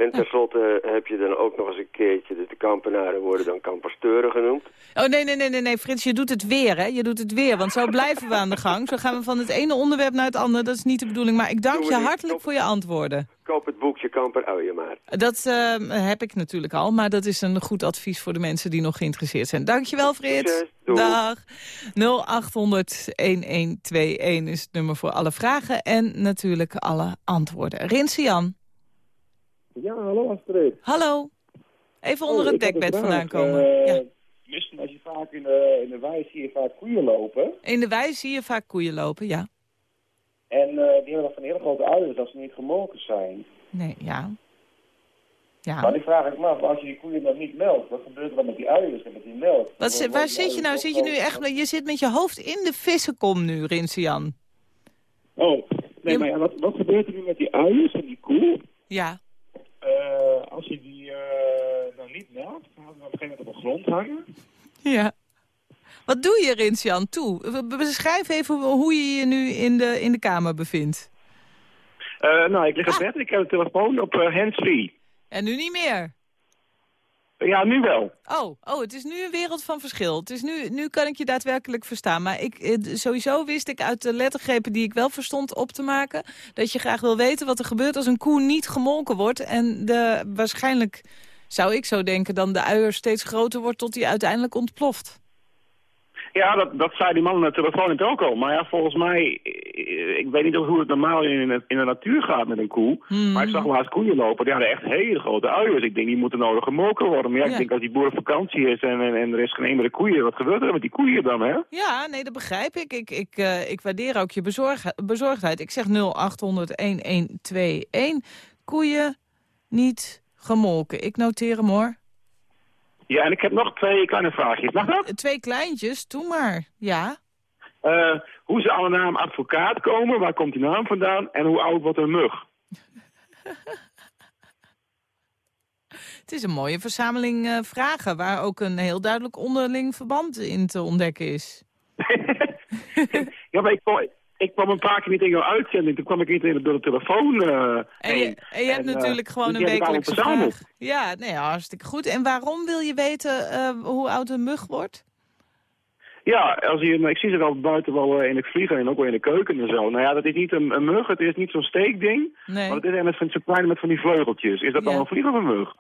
En tenslotte heb je dan ook nog eens een keertje, dus de kampenaren worden dan kampasteuren genoemd. Oh, nee, nee, nee, nee, nee, Frits, je doet het weer, hè? Je doet het weer, want zo (laughs) blijven we aan de gang. Zo gaan we van het ene onderwerp naar het andere. Dat is niet de bedoeling. Maar ik dank je hartelijk voor je antwoorden. Koop het boekje Kamperuien maar. Dat eh, heb ik natuurlijk al, maar dat is een goed advies voor de mensen die nog geïnteresseerd zijn. Dankjewel, Frits. Doei. Dag. 0800-1121 is het nummer voor alle vragen en natuurlijk alle antwoorden. Rinse Jan. Ja, hallo Astrid. Hallo. Even onder Oh, het ik dekbed vandaan komen. Eh, ja. Misschien als je vaak in de, in de wei zie je vaak koeien lopen. In de wei zie je vaak koeien lopen, ja. En eh, die hebben dan van hele grote uilen als ze niet gemolken zijn. Nee, ja. Ja. Maar die vraag ik me af, als je die koeien dan niet melkt, wat gebeurt er dan met die uilen en met die melk? Wat, zi- waar zit je nou? Zit je nu echt... Je zit met je hoofd in de vissenkom nu, Rinse Jan. Oh, nee, maar ja, wat, wat gebeurt er nu met die uilen en die koe? Ja. Eh, als je die eh, dan niet melkt, dan gaan ze op een gegeven moment op de grond hangen. Ja. Wat doe je, Rinsian? Toe. Be- Beschrijf even hoe je je nu in de, in de kamer bevindt. Eh, nou, ik lig op bed en ik heb de telefoon op eh, hands-free. En nu niet meer. Ja, nu wel. Oh, oh, het is nu een wereld van verschil. Het is nu, nu kan ik je daadwerkelijk verstaan. Maar ik, eh, sowieso wist ik uit de lettergrepen die ik wel verstond op te maken... dat je graag wil weten wat er gebeurt als een koe niet gemolken wordt. En de, waarschijnlijk zou ik zo denken, dan de uier steeds groter wordt tot hij uiteindelijk ontploft. Ja, dat, dat zei die man aan de telefoon net ook al. Maar ja, volgens mij, eh, ik weet niet hoe het normaal in, de- in de natuur gaat met een koe. Hmm. Maar ik zag wel eens koeien lopen, die hadden echt hele grote uiers. Ik denk, die moeten nodig gemolken worden. Maar ja, Ja. ik denk als die boer op vakantie is en, en, en er is geen de koeien, wat gebeurt er met die koeien dan, hè? Ja, nee, dat begrijp ik. Ik, ik, eh, ik waardeer ook je bezorg bezorgdheid. Ik zeg 0800-1121. Koeien niet gemolken. Ik noteer hem hoor. Ja, en ik heb nog twee kleine vraagjes. Mag dat? Twee kleintjes, doe maar. Ja. Eh, hoe ze aan de naam advocaat komen, waar komt die naam vandaan en hoe oud wordt een mug? (laughs) Het is een mooie verzameling eh, vragen... waar ook een heel duidelijk onderling verband in te ontdekken is. (laughs) Ja, maar ik ik kwam een paar keer niet in jouw uitzending, toen kwam ik niet door de telefoon eh En je, en je hebt En, eh, natuurlijk gewoon een wekelijkse vraag. Ja, nee, hartstikke goed. En waarom wil je weten eh, hoe oud een mug wordt? Ja, als je, ik zie ze al buiten wel in het vliegen en ook wel in de keuken en zo. Nou ja, dat is niet een, een mug, het is niet zo'n steekding. Nee. Maar het is van zo'n kleine met van die vleugeltjes. Is dat dan een vlieg of een mug?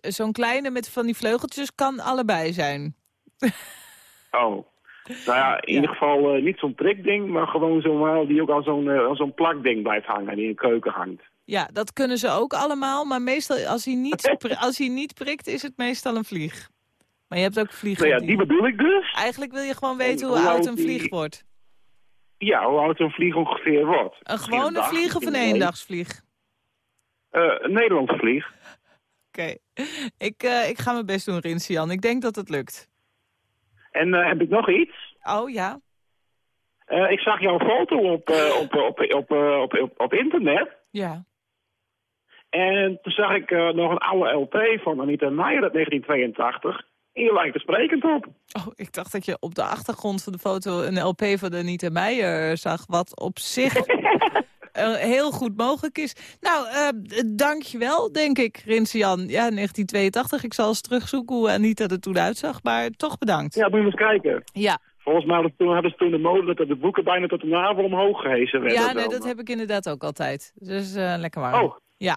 Zo'n kleine met van die vleugeltjes kan allebei zijn. (laughs) Oh. Nou ja, in ieder geval eh, niet zo'n prikding, maar gewoon zo'n die ook al zo'n als zo'n plakding blijft hangen, die in de keuken hangt. Ja, dat kunnen ze ook allemaal. Maar meestal, als hij niet, (laughs) als hij niet prikt, is het meestal een vlieg. Maar je hebt ook vliegen Nou ja, die bedoel ik dus. Eigenlijk wil je gewoon weten En hoe hoe oud een die- vlieg wordt. Ja, hoe oud zo'n vlieg ongeveer wordt. Een gewone dag, vlieg of een eendagsvlieg? Eh, een Nederlandse vlieg. Oké, ik, ik ga mijn best doen, Rinsian. Ik denk dat het lukt. En eh, heb ik nog iets? Oh, ja? Eh, ik zag jouw foto op, eh, (laughs) op, op, op, op, op, internet. Ja. En toen zag ik nog een oude LP van Anita Meijer uit 1982. En je lijkt er sprekend op. Oh, ik dacht dat je op de achtergrond van de foto een LP van Anita Meijer zag. Wat op zich (laughs) eh, heel goed mogelijk is. Nou, eh dankjewel, denk ik, Rinsian. Ja, 1982. Ik zal eens terugzoeken hoe Anita er toen uitzag. Maar toch bedankt. Ja, moet je eens kijken. Ja. Volgens mij hadden ze toen, hadden ze toen de mode dat de boeken bijna tot de navel omhoog gehezen werden. Ja, nee, dat heb ik inderdaad ook altijd. Dus eh, lekker warm. Oh. Ja.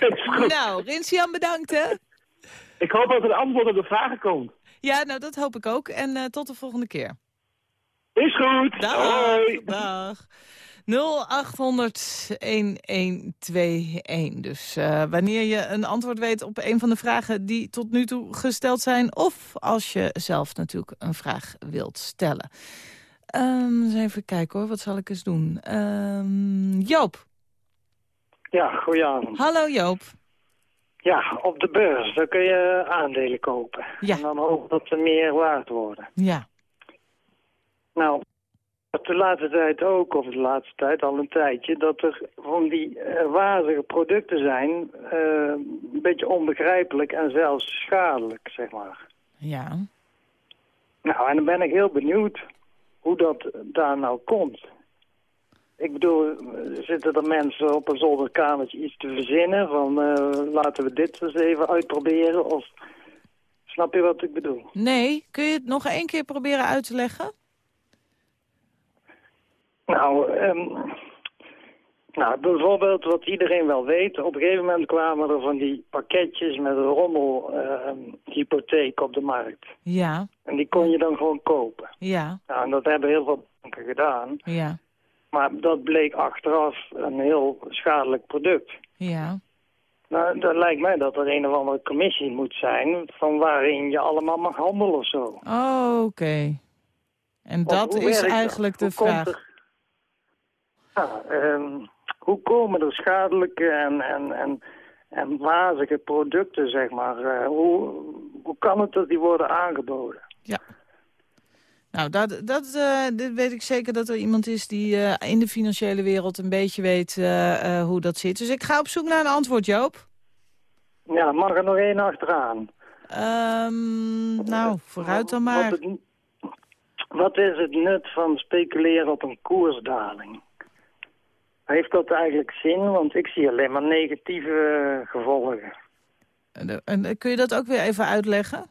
(laughs) Nou, Rinsian, bedankt, hè? Ik hoop dat er antwoord op de vragen komt. Ja, nou, dat hoop ik ook. En tot de volgende keer. Is goed. Dag. Hoi. Dag. 0800-1121. Dus eh, wanneer je een antwoord weet op een van de vragen die tot nu toe gesteld zijn... of als je zelf natuurlijk een vraag wilt stellen. Ehm, eens even kijken hoor, wat zal ik eens doen? Ehm, Joop. Ja, goedenavond. Hallo Joop. Ja, op de beurs, daar kun je aandelen kopen. Ja. En dan hopen dat ze meer waard worden. Ja. Nou, de laatste tijd ook, of de laatste tijd al een tijdje, dat er van die eh, wazige producten zijn, eh, een beetje onbegrijpelijk en zelfs schadelijk, zeg maar. Ja. Nou, en dan ben ik heel benieuwd hoe dat daar nou komt. Ik bedoel, eh, zitten er mensen op een zolderkamertje iets te verzinnen van laten we dit eens even uitproberen? Of snap je wat ik bedoel? Nee, kun je het nog één keer proberen uit te leggen? Nou, ehm, nou, bijvoorbeeld wat iedereen wel weet. Op een gegeven moment kwamen er van die pakketjes met een rommel hypotheek op de markt. Ja, En die kon je dan gewoon kopen. ja, Nou, en dat hebben heel veel banken gedaan. ja, Maar dat bleek achteraf een heel schadelijk product. ja. Nou, dan lijkt mij dat er een of andere commissie moet zijn... van waarin je allemaal mag handelen of zo. Oh, oké. En dat is dat? eigenlijk de Hoe vraag. Ja, ehm, hoe komen er schadelijke en, en, en, en wazige producten, zeg maar? eh, hoe, hoe kan het dat die worden aangeboden? Nou, dat, dat, eh, dit weet ik zeker dat er iemand is die eh, in de financiële wereld een beetje weet hoe dat zit. Dus ik ga op zoek naar een antwoord, Joop. Ja, mag er nog één achteraan? Ehm, nou, vooruit dan maar. Wat, het- wat is het nut van speculeren op een koersdaling? Heeft dat eigenlijk zin? Want ik zie alleen maar negatieve eh, gevolgen. En, en kun je dat ook weer even uitleggen?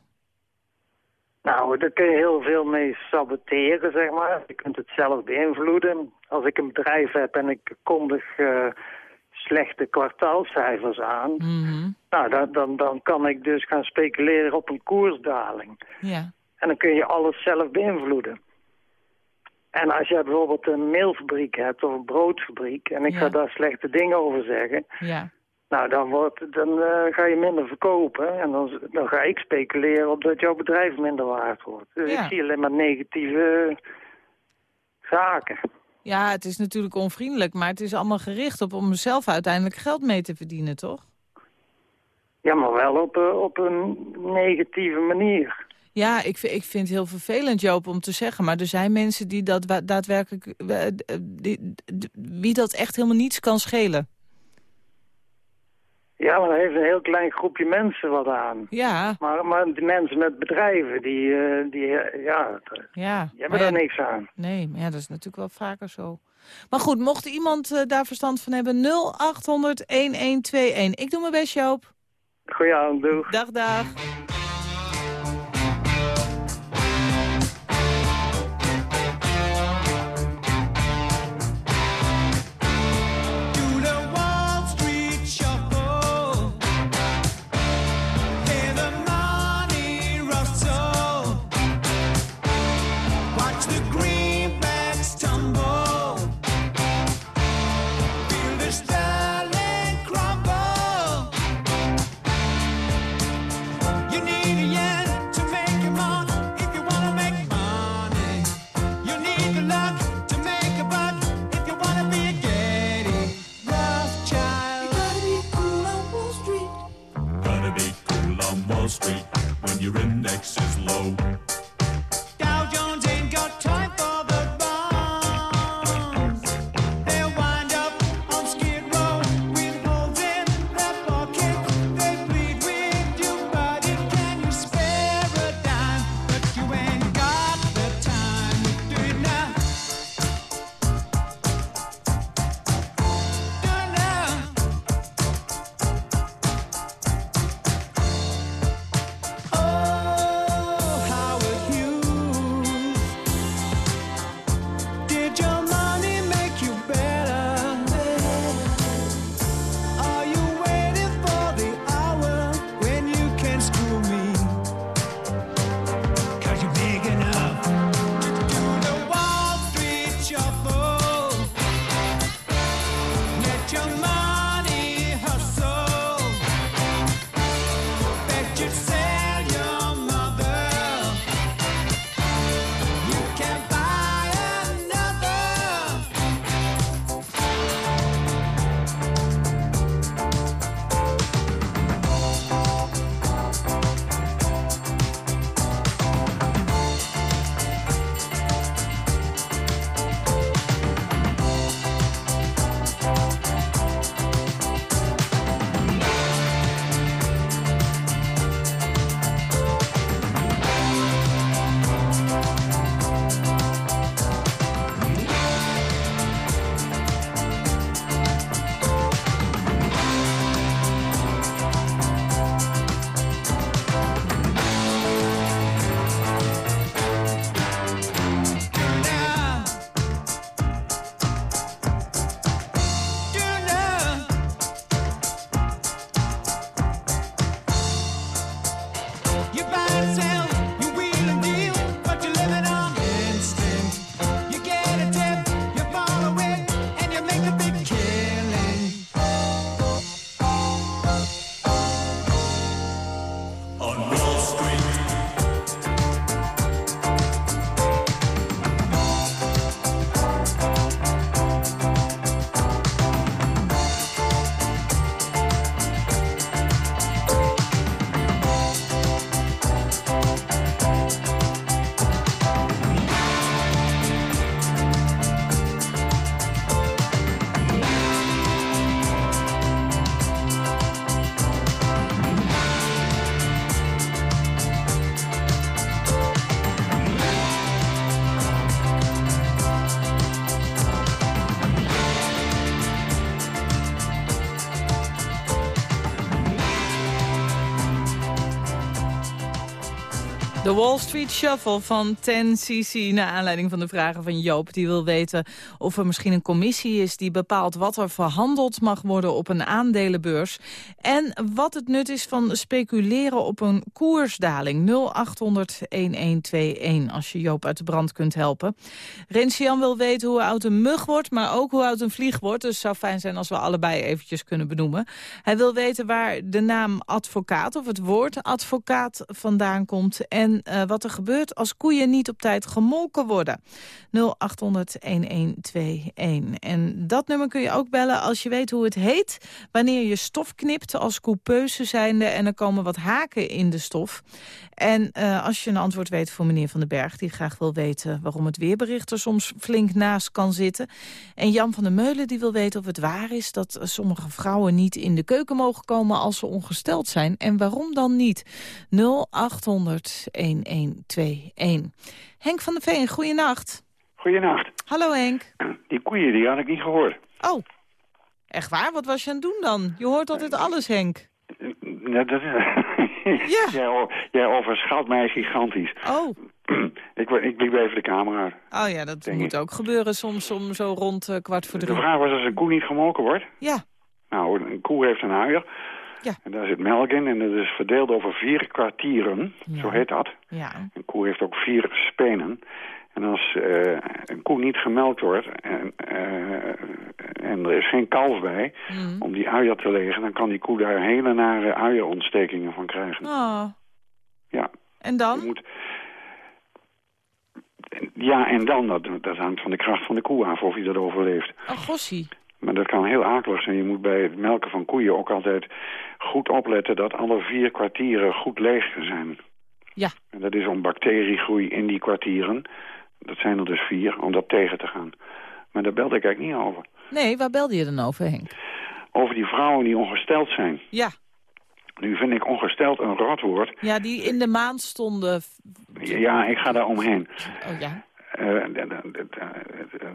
Nou, daar kun je heel veel mee saboteren, zeg maar. Je kunt het zelf beïnvloeden. Als ik een bedrijf heb en ik kondig eh, slechte kwartaalcijfers aan. Nou, dan, dan, dan kan ik dus gaan speculeren op een koersdaling. Ja. En dan kun je alles zelf beïnvloeden. En als je bijvoorbeeld een meelfabriek hebt of een broodfabriek... en ik Ja. ga daar slechte dingen over zeggen... Ja. nou, dan, wordt, dan eh, ga je minder verkopen. En dan, dan ga ik speculeren op dat jouw bedrijf minder waard wordt. Dus Ja. ik zie alleen maar negatieve zaken. Ja, het is natuurlijk onvriendelijk, maar het is allemaal gericht op om zelf uiteindelijk geld mee te verdienen, toch? Ja, maar wel op, eh, op een negatieve manier. Ja, ik, vind- ik vind het heel vervelend, Joop, om te zeggen. Maar er zijn mensen die dat daadwerkelijk... eh, d- die- wie dat echt helemaal niets kan schelen. Ja, maar daar heeft een heel klein groepje mensen wat aan. Ja. Maar, maar de mensen met bedrijven, die, eh, die eh, ja, Ja. die hebben daar niks aan. Nee, maar ja, dat is natuurlijk wel vaker zo. Maar goed, mocht iemand eh, daar verstand van hebben... 0800-1121. Ik doe mijn best, Joop. Goeie doeg. Dag, dag. De Wall Street Shuffle van 10cc, naar aanleiding van de vragen van Joop. Die wil weten of er misschien een commissie is die bepaalt wat er verhandeld mag worden op een aandelenbeurs. En wat het nut is van speculeren op een koersdaling. 0800-1121 als je Joop uit de brand kunt helpen. Rensjan wil weten hoe oud een mug wordt, maar ook hoe oud een vlieg wordt. Dus het zou fijn zijn als we allebei eventjes kunnen benoemen. Hij wil weten waar de naam advocaat of het woord advocaat vandaan komt... en uh, wat er gebeurt als koeien niet op tijd gemolken worden. 0800-1121. En dat nummer kun je ook bellen als je weet hoe het heet... wanneer je stof knipt als coupeuse zijnde... en er komen wat haken in de stof. En uh, als je een antwoord weet voor meneer Van den Berg... die graag wil weten waarom het weerbericht er soms flink naast kan zitten. En Jan van der Meulen die wil weten of het waar is... dat sommige vrouwen niet in de keuken mogen komen als ze ongesteld zijn. En waarom dan niet? 0800 1121. Henk van der Veen, goeienacht. Goeienacht. Hallo Henk. Die koeien die had ik niet gehoord. Oh, echt waar? Wat was je aan het doen dan? Je hoort altijd alles, Henk. Ja, dat, (laughs) ja. jij, jij overschat mij gigantisch. Oh. (clears throat) ik, ik liep even de camera uit. Oh ja, dat moet ook gebeuren soms om zo rond uh, kwart voor drie. De vraag was als een koe niet gemolken wordt? Ja. Nou, een koe heeft een huier. Ja. En daar zit melk in en dat is verdeeld over vier kwartieren, Ja. zo heet dat. Ja. Een koe heeft ook vier spenen. En als uh, een koe niet gemelkt wordt en, uh, en er is geen kalf bij Mm. om die uier te legen... dan kan die koe daar hele nare uierontstekingen van krijgen. Oh. Ja. En dan? Je moet... Ja, en dan, dat, dat hangt van de kracht van de koe af of hij dat overleeft. Oh, gossie. Maar dat kan heel akelig zijn. Je moet bij het melken van koeien ook altijd goed opletten... dat alle vier kwartieren goed leeg zijn. Ja. En dat is om bacteriegroei in die kwartieren. Dat zijn er dus vier, om dat tegen te gaan. Maar daar belde ik eigenlijk niet over. Nee, waar belde je dan over, Henk? Over die vrouwen die ongesteld zijn. Ja. Nu vind ik ongesteld een rotwoord. Ja, die in de maan stonden. Ja, ik ga daar omheen. Oh ja. Uh,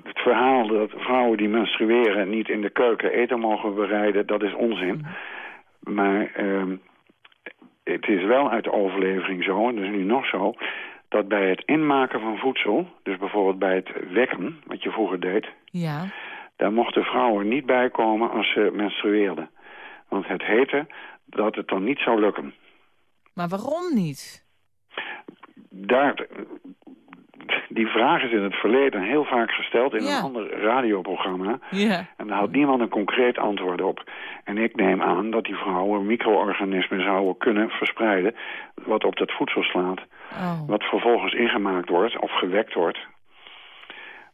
het verhaal dat vrouwen die menstrueren niet in de keuken eten mogen bereiden, dat is onzin. Maar uh, het is wel uit de overlevering zo, en dat is nu nog zo, dat bij het inmaken van voedsel, dus bijvoorbeeld bij het wekken, wat je vroeger deed, Ja. daar mochten vrouwen niet bij komen als ze menstrueerden. Want het heette dat het dan niet zou lukken. Maar waarom niet? Daar, die vraag is in het verleden heel vaak gesteld in Ja. een ander radioprogramma. Ja. En daar had niemand een concreet antwoord op. En ik neem aan dat die vrouwen micro-organismen zouden kunnen verspreiden... wat op dat voedsel slaat. Oh. Wat vervolgens ingemaakt wordt of gewekt wordt.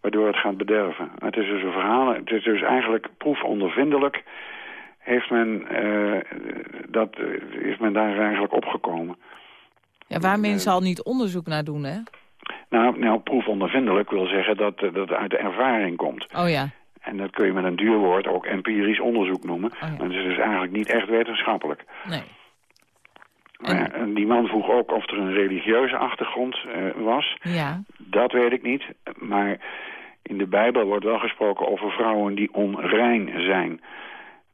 Waardoor het gaat bederven. Het is dus een verhaal, het is dus eigenlijk proefondervindelijk... Heeft men, eh, dat, eh, is men daar eigenlijk opgekomen. Ja, waar mensen al niet onderzoek naar doen, hè? Nou, nou, proefondervindelijk wil zeggen dat eh, dat uit de ervaring komt. Oh ja. En dat kun je met een duur woord ook empirisch onderzoek noemen. Oh ja. Maar het is dus eigenlijk niet echt wetenschappelijk. Nee. Maar, en die man vroeg ook of er een religieuze achtergrond eh, was. Ja. Dat weet ik niet. Maar in de Bijbel wordt wel gesproken over vrouwen die onrein zijn.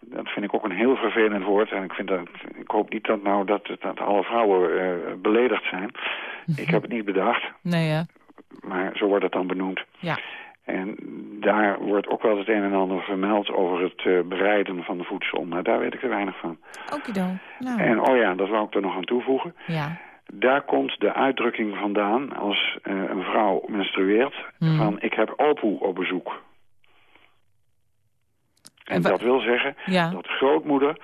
Dat vind ik ook een heel vervelend woord. En ik, vind dat, ik hoop niet dat, nou, dat, dat alle vrouwen eh, beledigd zijn. Ik heb het niet bedacht. Nee. Maar zo wordt het dan benoemd. Ja. En daar wordt ook wel het een en ander vermeld over het uh, bereiden van de voedsel. Maar daar weet ik er weinig van. Okido. Nou. En oh ja, dat wou ik er nog aan toevoegen. Ja. Daar komt de uitdrukking vandaan als uh, een vrouw menstrueert Hmm. van ik heb opoe op bezoek. En, dat wil zeggen Ja. dat grootmoeder,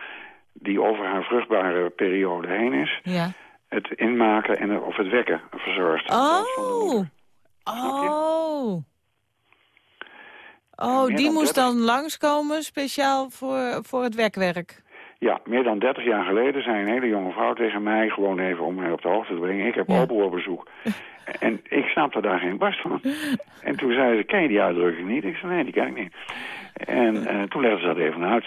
die over haar vruchtbare periode heen is, Ja. het inmaken en of het wekken verzorgt. Oh. Oh. Oh, die moest 30 dan langskomen speciaal voor, voor het wekwerk. Ja, meer dan 30 jaar geleden zei een hele jonge vrouw tegen mij... gewoon even om mij op de hoogte te brengen... ik heb Ja. op bezoek. (laughs) en ik snapte daar geen barst van. En toen zei ze, ken je die uitdrukking niet? Ik zei, nee, die ken ik niet. En eh, toen legde ze dat even uit.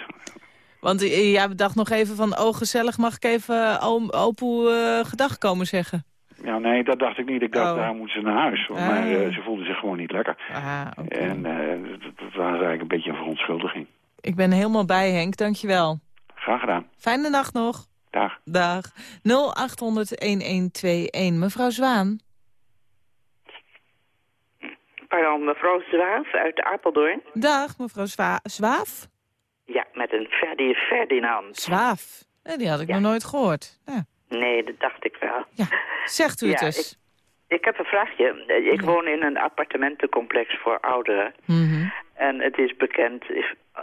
Want eh, ja, we dacht nog even van, oh gezellig, mag ik even oom, opoe eh, gedag komen zeggen? Ja, nee, dat dacht ik niet. Ik dacht, Oh. daar moet ze naar huis. Ah. Maar eh, ze voelde zich gewoon niet lekker. Ah. En dat, dat was eigenlijk een beetje een verontschuldiging. Ik ben helemaal bij, Henk, dankjewel. Graag gedaan. Fijne nacht nog. Dag. Dag. 0800-1121. Mevrouw Zwaan. Pardon, mevrouw Zwaaf uit Apeldoorn. Dag, mevrouw Zwa Zwaaf. Ja, met een Ferdi Ferdinand. Zwaaf. Eh, die had ik nog nooit gehoord. Ja. Nee, dat dacht ik wel. Zegt u het Ja, eens. Ik heb een vraagje. Ik woon in een appartementencomplex voor ouderen. Mhm. En het is bekend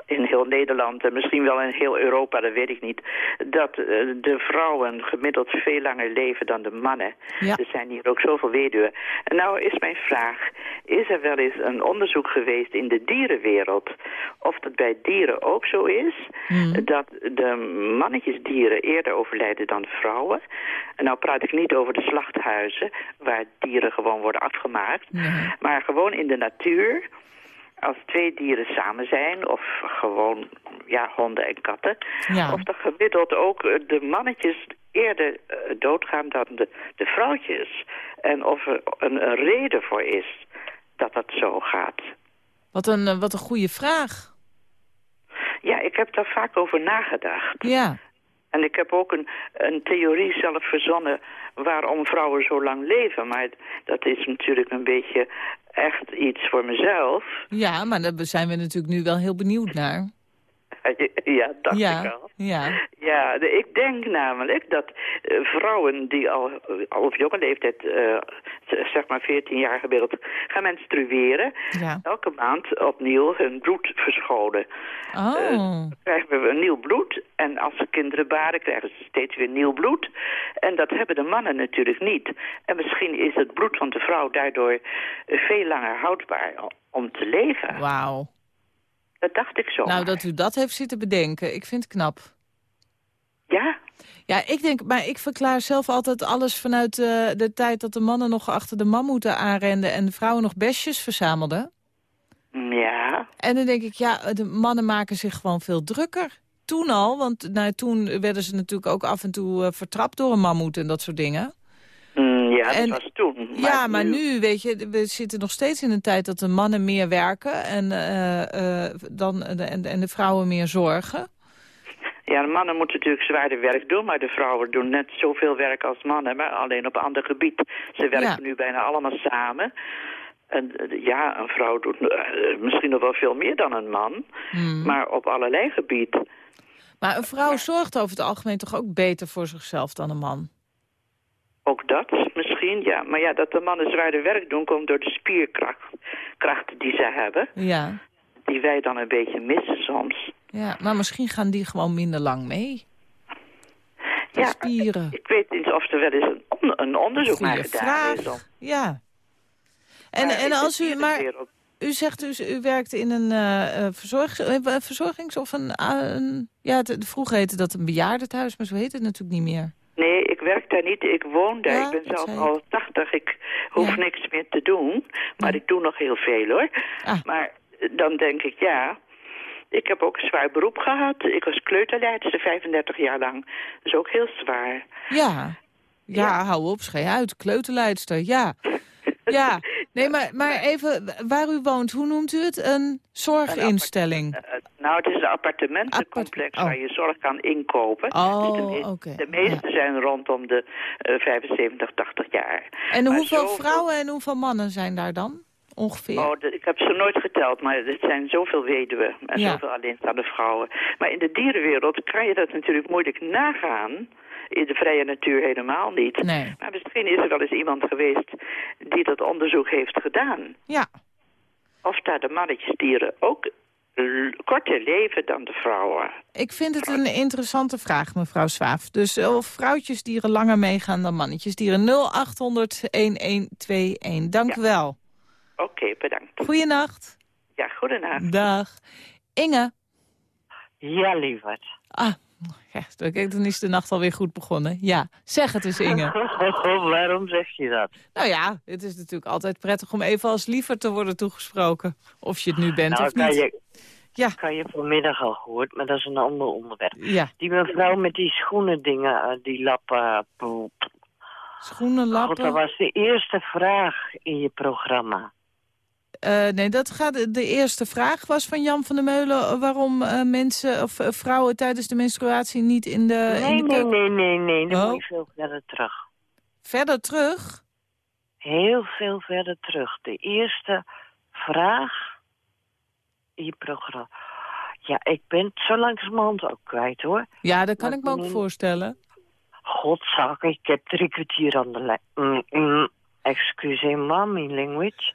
in heel Nederland en misschien wel in heel Europa, dat weet ik niet, dat eh, de vrouwen gemiddeld veel langer leven dan de mannen. Ja. Er zijn hier ook zoveel weduwen. En nou is mijn vraag, is er wel eens een onderzoek geweest in de dierenwereld of dat bij dieren ook zo is, dat de mannetjesdieren eerder overlijden dan vrouwen? En nou praat ik niet over de slachthuizen, waar dieren gewoon worden afgemaakt, maar gewoon in de natuur als twee dieren samen zijn, of gewoon ja, honden en katten, Ja. of dat gemiddeld ook eh, de mannetjes eerder eh, doodgaan dan de, de vrouwtjes. En of er een, een reden voor is dat dat zo gaat. Wat een, eh, wat een goede vraag. Ja, ik heb daar vaak over nagedacht. Ja. En ik heb ook een, een theorie zelf verzonnen waarom vrouwen zo lang leven. Maar dat is natuurlijk een beetje echt iets voor mezelf. Ja, maar daar zijn we natuurlijk nu wel heel benieuwd naar. (laughs) Ja, dacht ja. ik al. Ja. Ja, ik denk namelijk dat eh, vrouwen die al, al op jonge leeftijd, eh, z- zeg maar 14 jaar gemiddeld, gaan menstrueren, Ja. elke maand opnieuw hun bloed verscholen. Oh. Dan krijgen we een nieuw bloed en als ze kinderen baren krijgen ze steeds weer nieuw bloed. En dat hebben de mannen natuurlijk niet. En misschien is het bloed van de vrouw daardoor eh, veel langer houdbaar om te leven. Wauw. Dat dacht ik zo. Nou, dat u dat heeft zitten bedenken. Ik vind het knap. Ja? Ja, ik denk, maar ik verklaar zelf altijd alles vanuit eh, de tijd dat de mannen nog achter de mammoeten aanrenden en de vrouwen nog besjes verzamelden. Ja. En dan denk ik, ja, de mannen maken zich gewoon veel drukker. Toen al, want nou, toen werden ze natuurlijk ook af en toe eh, vertrapt door een mammoet en dat soort dingen. Ja, En- dat was toen. ja, maar nu, weet je, we zitten nog steeds in een tijd dat de mannen meer werken en, eh, eh, dan, en, en de vrouwen meer zorgen. Ja, de mannen moeten natuurlijk zwaarder werk doen, maar de vrouwen doen net zoveel werk als mannen, maar alleen op een ander gebied. Ze werken Ja. nu bijna allemaal samen. En eh, ja, een vrouw doet misschien nog wel veel meer dan een man, Hmm. maar op allerlei gebied. Maar een vrouw zorgt over het algemeen toch ook beter voor zichzelf dan een man? Ook dat misschien, ja. Maar ja, dat de mannen zwaarder werk doen, komt door de spierkracht krachten die ze hebben. Ja. Die wij dan een beetje missen soms. Ja, maar misschien gaan die gewoon minder lang mee. De Ja, spieren. Ik weet niet of er wel eens een, on- een onderzoek naar gedaan vraag. is. Om, Ja. En, Maar en als u, maar u zegt dus, u werkt in een eh, verzorgings, verzorgings- of een, een ja, het, vroeger heette dat een bejaardentehuis, maar zo heet het natuurlijk niet meer. Nee, werk daar niet. Ik woon daar. Ja, ik ben zelf al 80. Ik hoef niks meer te doen. Maar ik doe nog heel veel hoor. Ah. Maar eh, dan denk ik, ja... Ik heb ook een zwaar beroep gehad. Ik was kleuterleidster 35 jaar lang. Dat is ook heel zwaar. Ja. Ja, hou op, schei uit. Kleuterleidster, ja. Ja, nee, maar, maar even waar u woont, hoe noemt u het? Een zorginstelling. Eh, nou, het is een appartementencomplex waar je zorg kan inkopen. Oh, Dus de, me- oké, de meeste zijn rondom de eh, 75, 80 jaar. En Maar hoeveel zoveel- vrouwen en hoeveel mannen zijn daar dan? Ongeveer. Oh, de- ik heb ze nooit geteld, maar het zijn zoveel weduwen en Ja. zoveel alleenstaande vrouwen. Maar in de dierenwereld kan je dat natuurlijk moeilijk nagaan. In de vrije natuur helemaal niet. Nee. Maar misschien is er wel eens iemand geweest die dat onderzoek heeft gedaan. Ja. Of daar de mannetjesdieren ook korter leven dan de vrouwen. Ik vind het een interessante vraag, mevrouw Zwaaf. Dus of vrouwtjesdieren langer meegaan dan mannetjesdieren. 0800-1121. Dank u wel. Oké, bedankt. Goeienacht. Ja, goedenacht. Dag. Inge. Ja, lieverd. Ah, ja, kijk, dan is de nacht alweer goed begonnen. Ja, zeg het eens, Inge. (laughs) Waarom zeg je dat? nou ja, het is natuurlijk altijd prettig om even als liever te worden toegesproken. Of je het nu bent nou, of kan niet. Je, ja. kan je vanmiddag al gehoord, maar dat is een ander onderwerp. Ja. Die mevrouw met die schoenen dingen, eh, die lappen... poep. Schoenen, God, lappen. dat was de eerste vraag in je programma. Eh, nee, dat gaat, de eerste vraag was van Jan van der Meulen... eh, waarom eh, mensen of vrouwen tijdens de menstruatie niet in de... nee, in de nee, nee, nee, nee. Dan Oh. moet je veel verder terug. Verder terug? Heel veel verder terug. De eerste vraag in je programma. Ja, ik ben zo langzamerhand ook kwijt, hoor. Ja, dat kan Maar ik me ook voorstellen. Godzak, ik heb drie kwartier aan de lijn. Mm, mm, Excusez-moi, mijn language.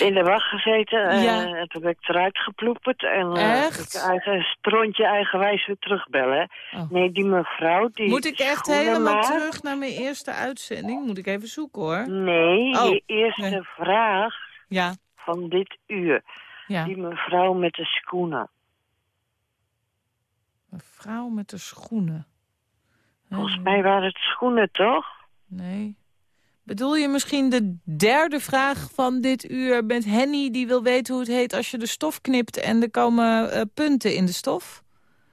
In de wacht gezeten eh, Ja. en toen ben ik eruit geploeperd. En eh, Echt? ik eigen strontje eigenwijs weer terugbellen. Oh. Nee, die mevrouw die Moet ik echt helemaal maakt- terug naar mijn eerste uitzending? Moet ik even zoeken, hoor. Nee, Oh, je eerste nee. vraag Ja. van dit uur. Ja. Die mevrouw met de schoenen. Een vrouw met de schoenen. Volgens mij waren het schoenen, toch? Nee. Bedoel je misschien de derde vraag van dit uur met Henny... die wil weten hoe het heet als je de stof knipt... en er komen eh, punten in de stof?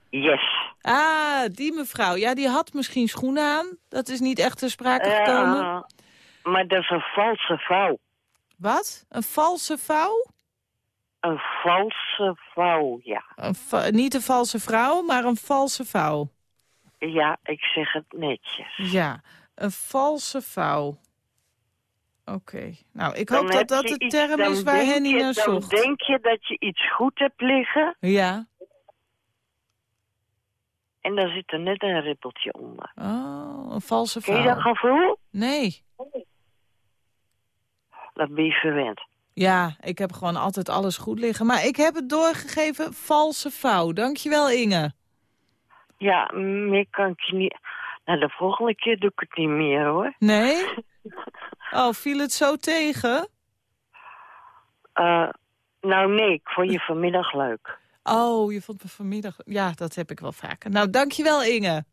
Yes. Ah, die mevrouw. Ja, die had misschien schoenen aan. Dat is niet echt ter sprake gekomen. Ja, maar dat is een valse vouw. Wat? Een valse vouw? Een valse vouw, ja. Een va- niet een valse vrouw, maar een valse vouw. Ja, ik zeg het netjes. Ja, een valse vouw. Oké. Nou, ik Dan hoop dat dat de iets- term dan is waar Henny naar Dan zocht. denk je dat je iets goed hebt liggen Ja. en daar zit er net een rippeltje onder. Oh, een valse Ken je dat gevoel? Nee. Dat ben je verwend. Ja, ik heb gewoon altijd alles goed liggen. Maar ik heb het doorgegeven, valse vouw. Dankjewel, Inge. Ja, meer kan ik niet... Nou, de volgende keer doe ik het niet meer, hoor. Nee? (laughs) Oh, viel het zo tegen? Eh, nou, nee, ik vond je vanmiddag leuk. Oh, je vond me vanmiddag... Ja, dat heb ik wel vaker. Nou, dankjewel, Inge.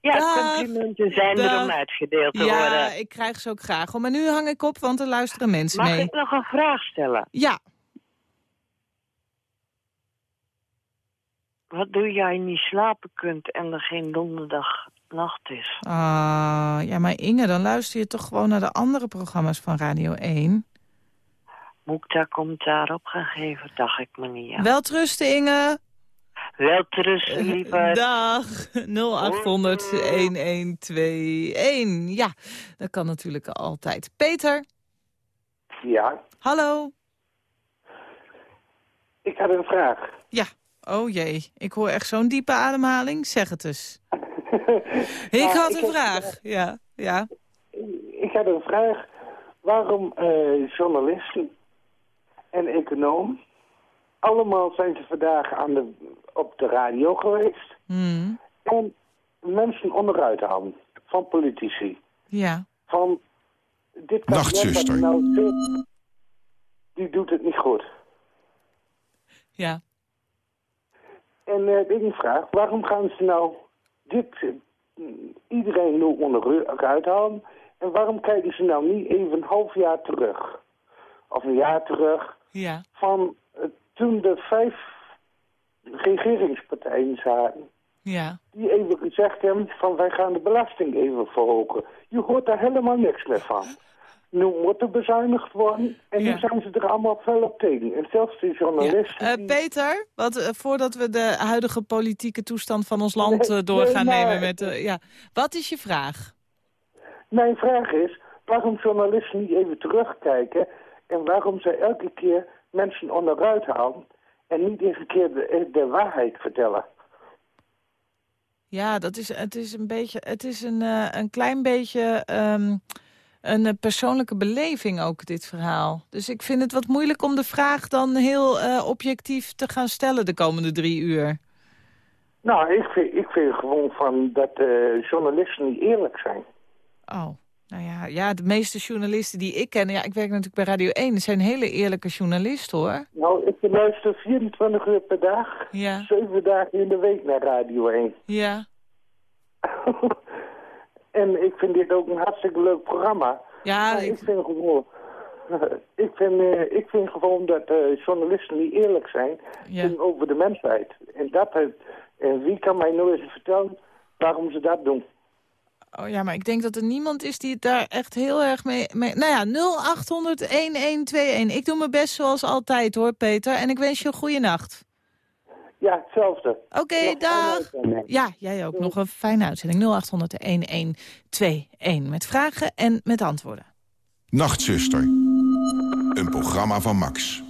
Ja, Dag. complimenten zijn er om uitgedeeld te Ja, worden. ik krijg ze ook graag. Maar nu hang ik op, want er luisteren mensen Mag mee. ik nog een vraag stellen? Ja. Wat doe jij niet slapen kunt en er geen donderdagnacht is? Ah, ja, maar Inge, dan luister je toch gewoon naar de andere programma's van Radio 1. Moet ik daar commentaar op gaan geven? Dacht ik me niet aan. Wel trusten, Inge. Wel rusten, liever. Dag. 0800 1121. Ja, dat kan natuurlijk altijd. Peter, Ja, hallo. ik had een vraag. Ja, oh jee. Ik hoor echt zo'n diepe ademhaling. Zeg het eens. (laughs) ik Nou, had ik een heb- vraag. Ja, ja. Ik had een vraag. Waarom eh, journalisten en econoom... allemaal zijn ze vandaag aan de, op de radio geweest... Hmm. en mensen onderuit halen van politici. Ja. Van dit kabinet dat Nachtzuster. er nou zit, die doet het niet goed. Ja. En eh de vraag, waarom gaan ze nou dit, eh, iedereen nu onderuit halen? En waarom kijken ze nou niet even een half jaar terug? Of een jaar terug, Ja. van eh, toen de vijf regeringspartijen zaten. Ja. Die even gezegd hebben van wij gaan de belasting even verhogen. Je hoort daar helemaal niks meer van. Nu moet er bezuinigd worden en Ja. nu zijn ze er allemaal fel op tegen. En zelfs die journalisten... Eh, Peter, wat, eh, voordat we de huidige politieke toestand van ons land Nee, eh, door nee, gaan maar- nemen met... ja. Wat is je vraag? Mijn vraag is, waarom journalisten niet even terugkijken... en waarom zij elke keer mensen onderuit halen... en niet eens een keer de, de waarheid vertellen. Ja, dat is, het is een beetje, het is een, een klein beetje ehm, een eh, persoonlijke beleving ook, dit verhaal. Dus ik vind het wat moeilijk om de vraag dan heel eh, objectief te gaan stellen de komende drie uur. Nou, ik vind, ik vind gewoon van dat eh, journalisten niet eerlijk zijn. Oh, nou ja, ja, de meeste journalisten die ik ken, ja, ik werk natuurlijk bij Radio 1, zijn hele eerlijke journalisten hoor. Nou, ik luister 24 uur per dag, Ja. 7 dagen in de week naar Radio 1. Ja. (laughs) En ik vind dit ook een hartstikke leuk programma. Ja, ik- ik vind gewoon... ik, vind, eh, ik vind gewoon dat eh, journalisten niet eerlijk zijn Ja. tegenover de mensheid. En, dat, het- en wie kan mij nou eens vertellen waarom ze dat doen? Oh ja, maar ik denk dat er niemand is die het daar echt heel erg mee... mee... Nou ja, 0800-1121. Ik doe mijn best zoals altijd hoor, Peter. En ik wens je een goede nacht. Ja, hetzelfde. Oké, dag. Ja, jij ook. Nog een fijne uitzending. 0800-1121. Met vragen en met antwoorden. Nachtzuster. Een programma van Max.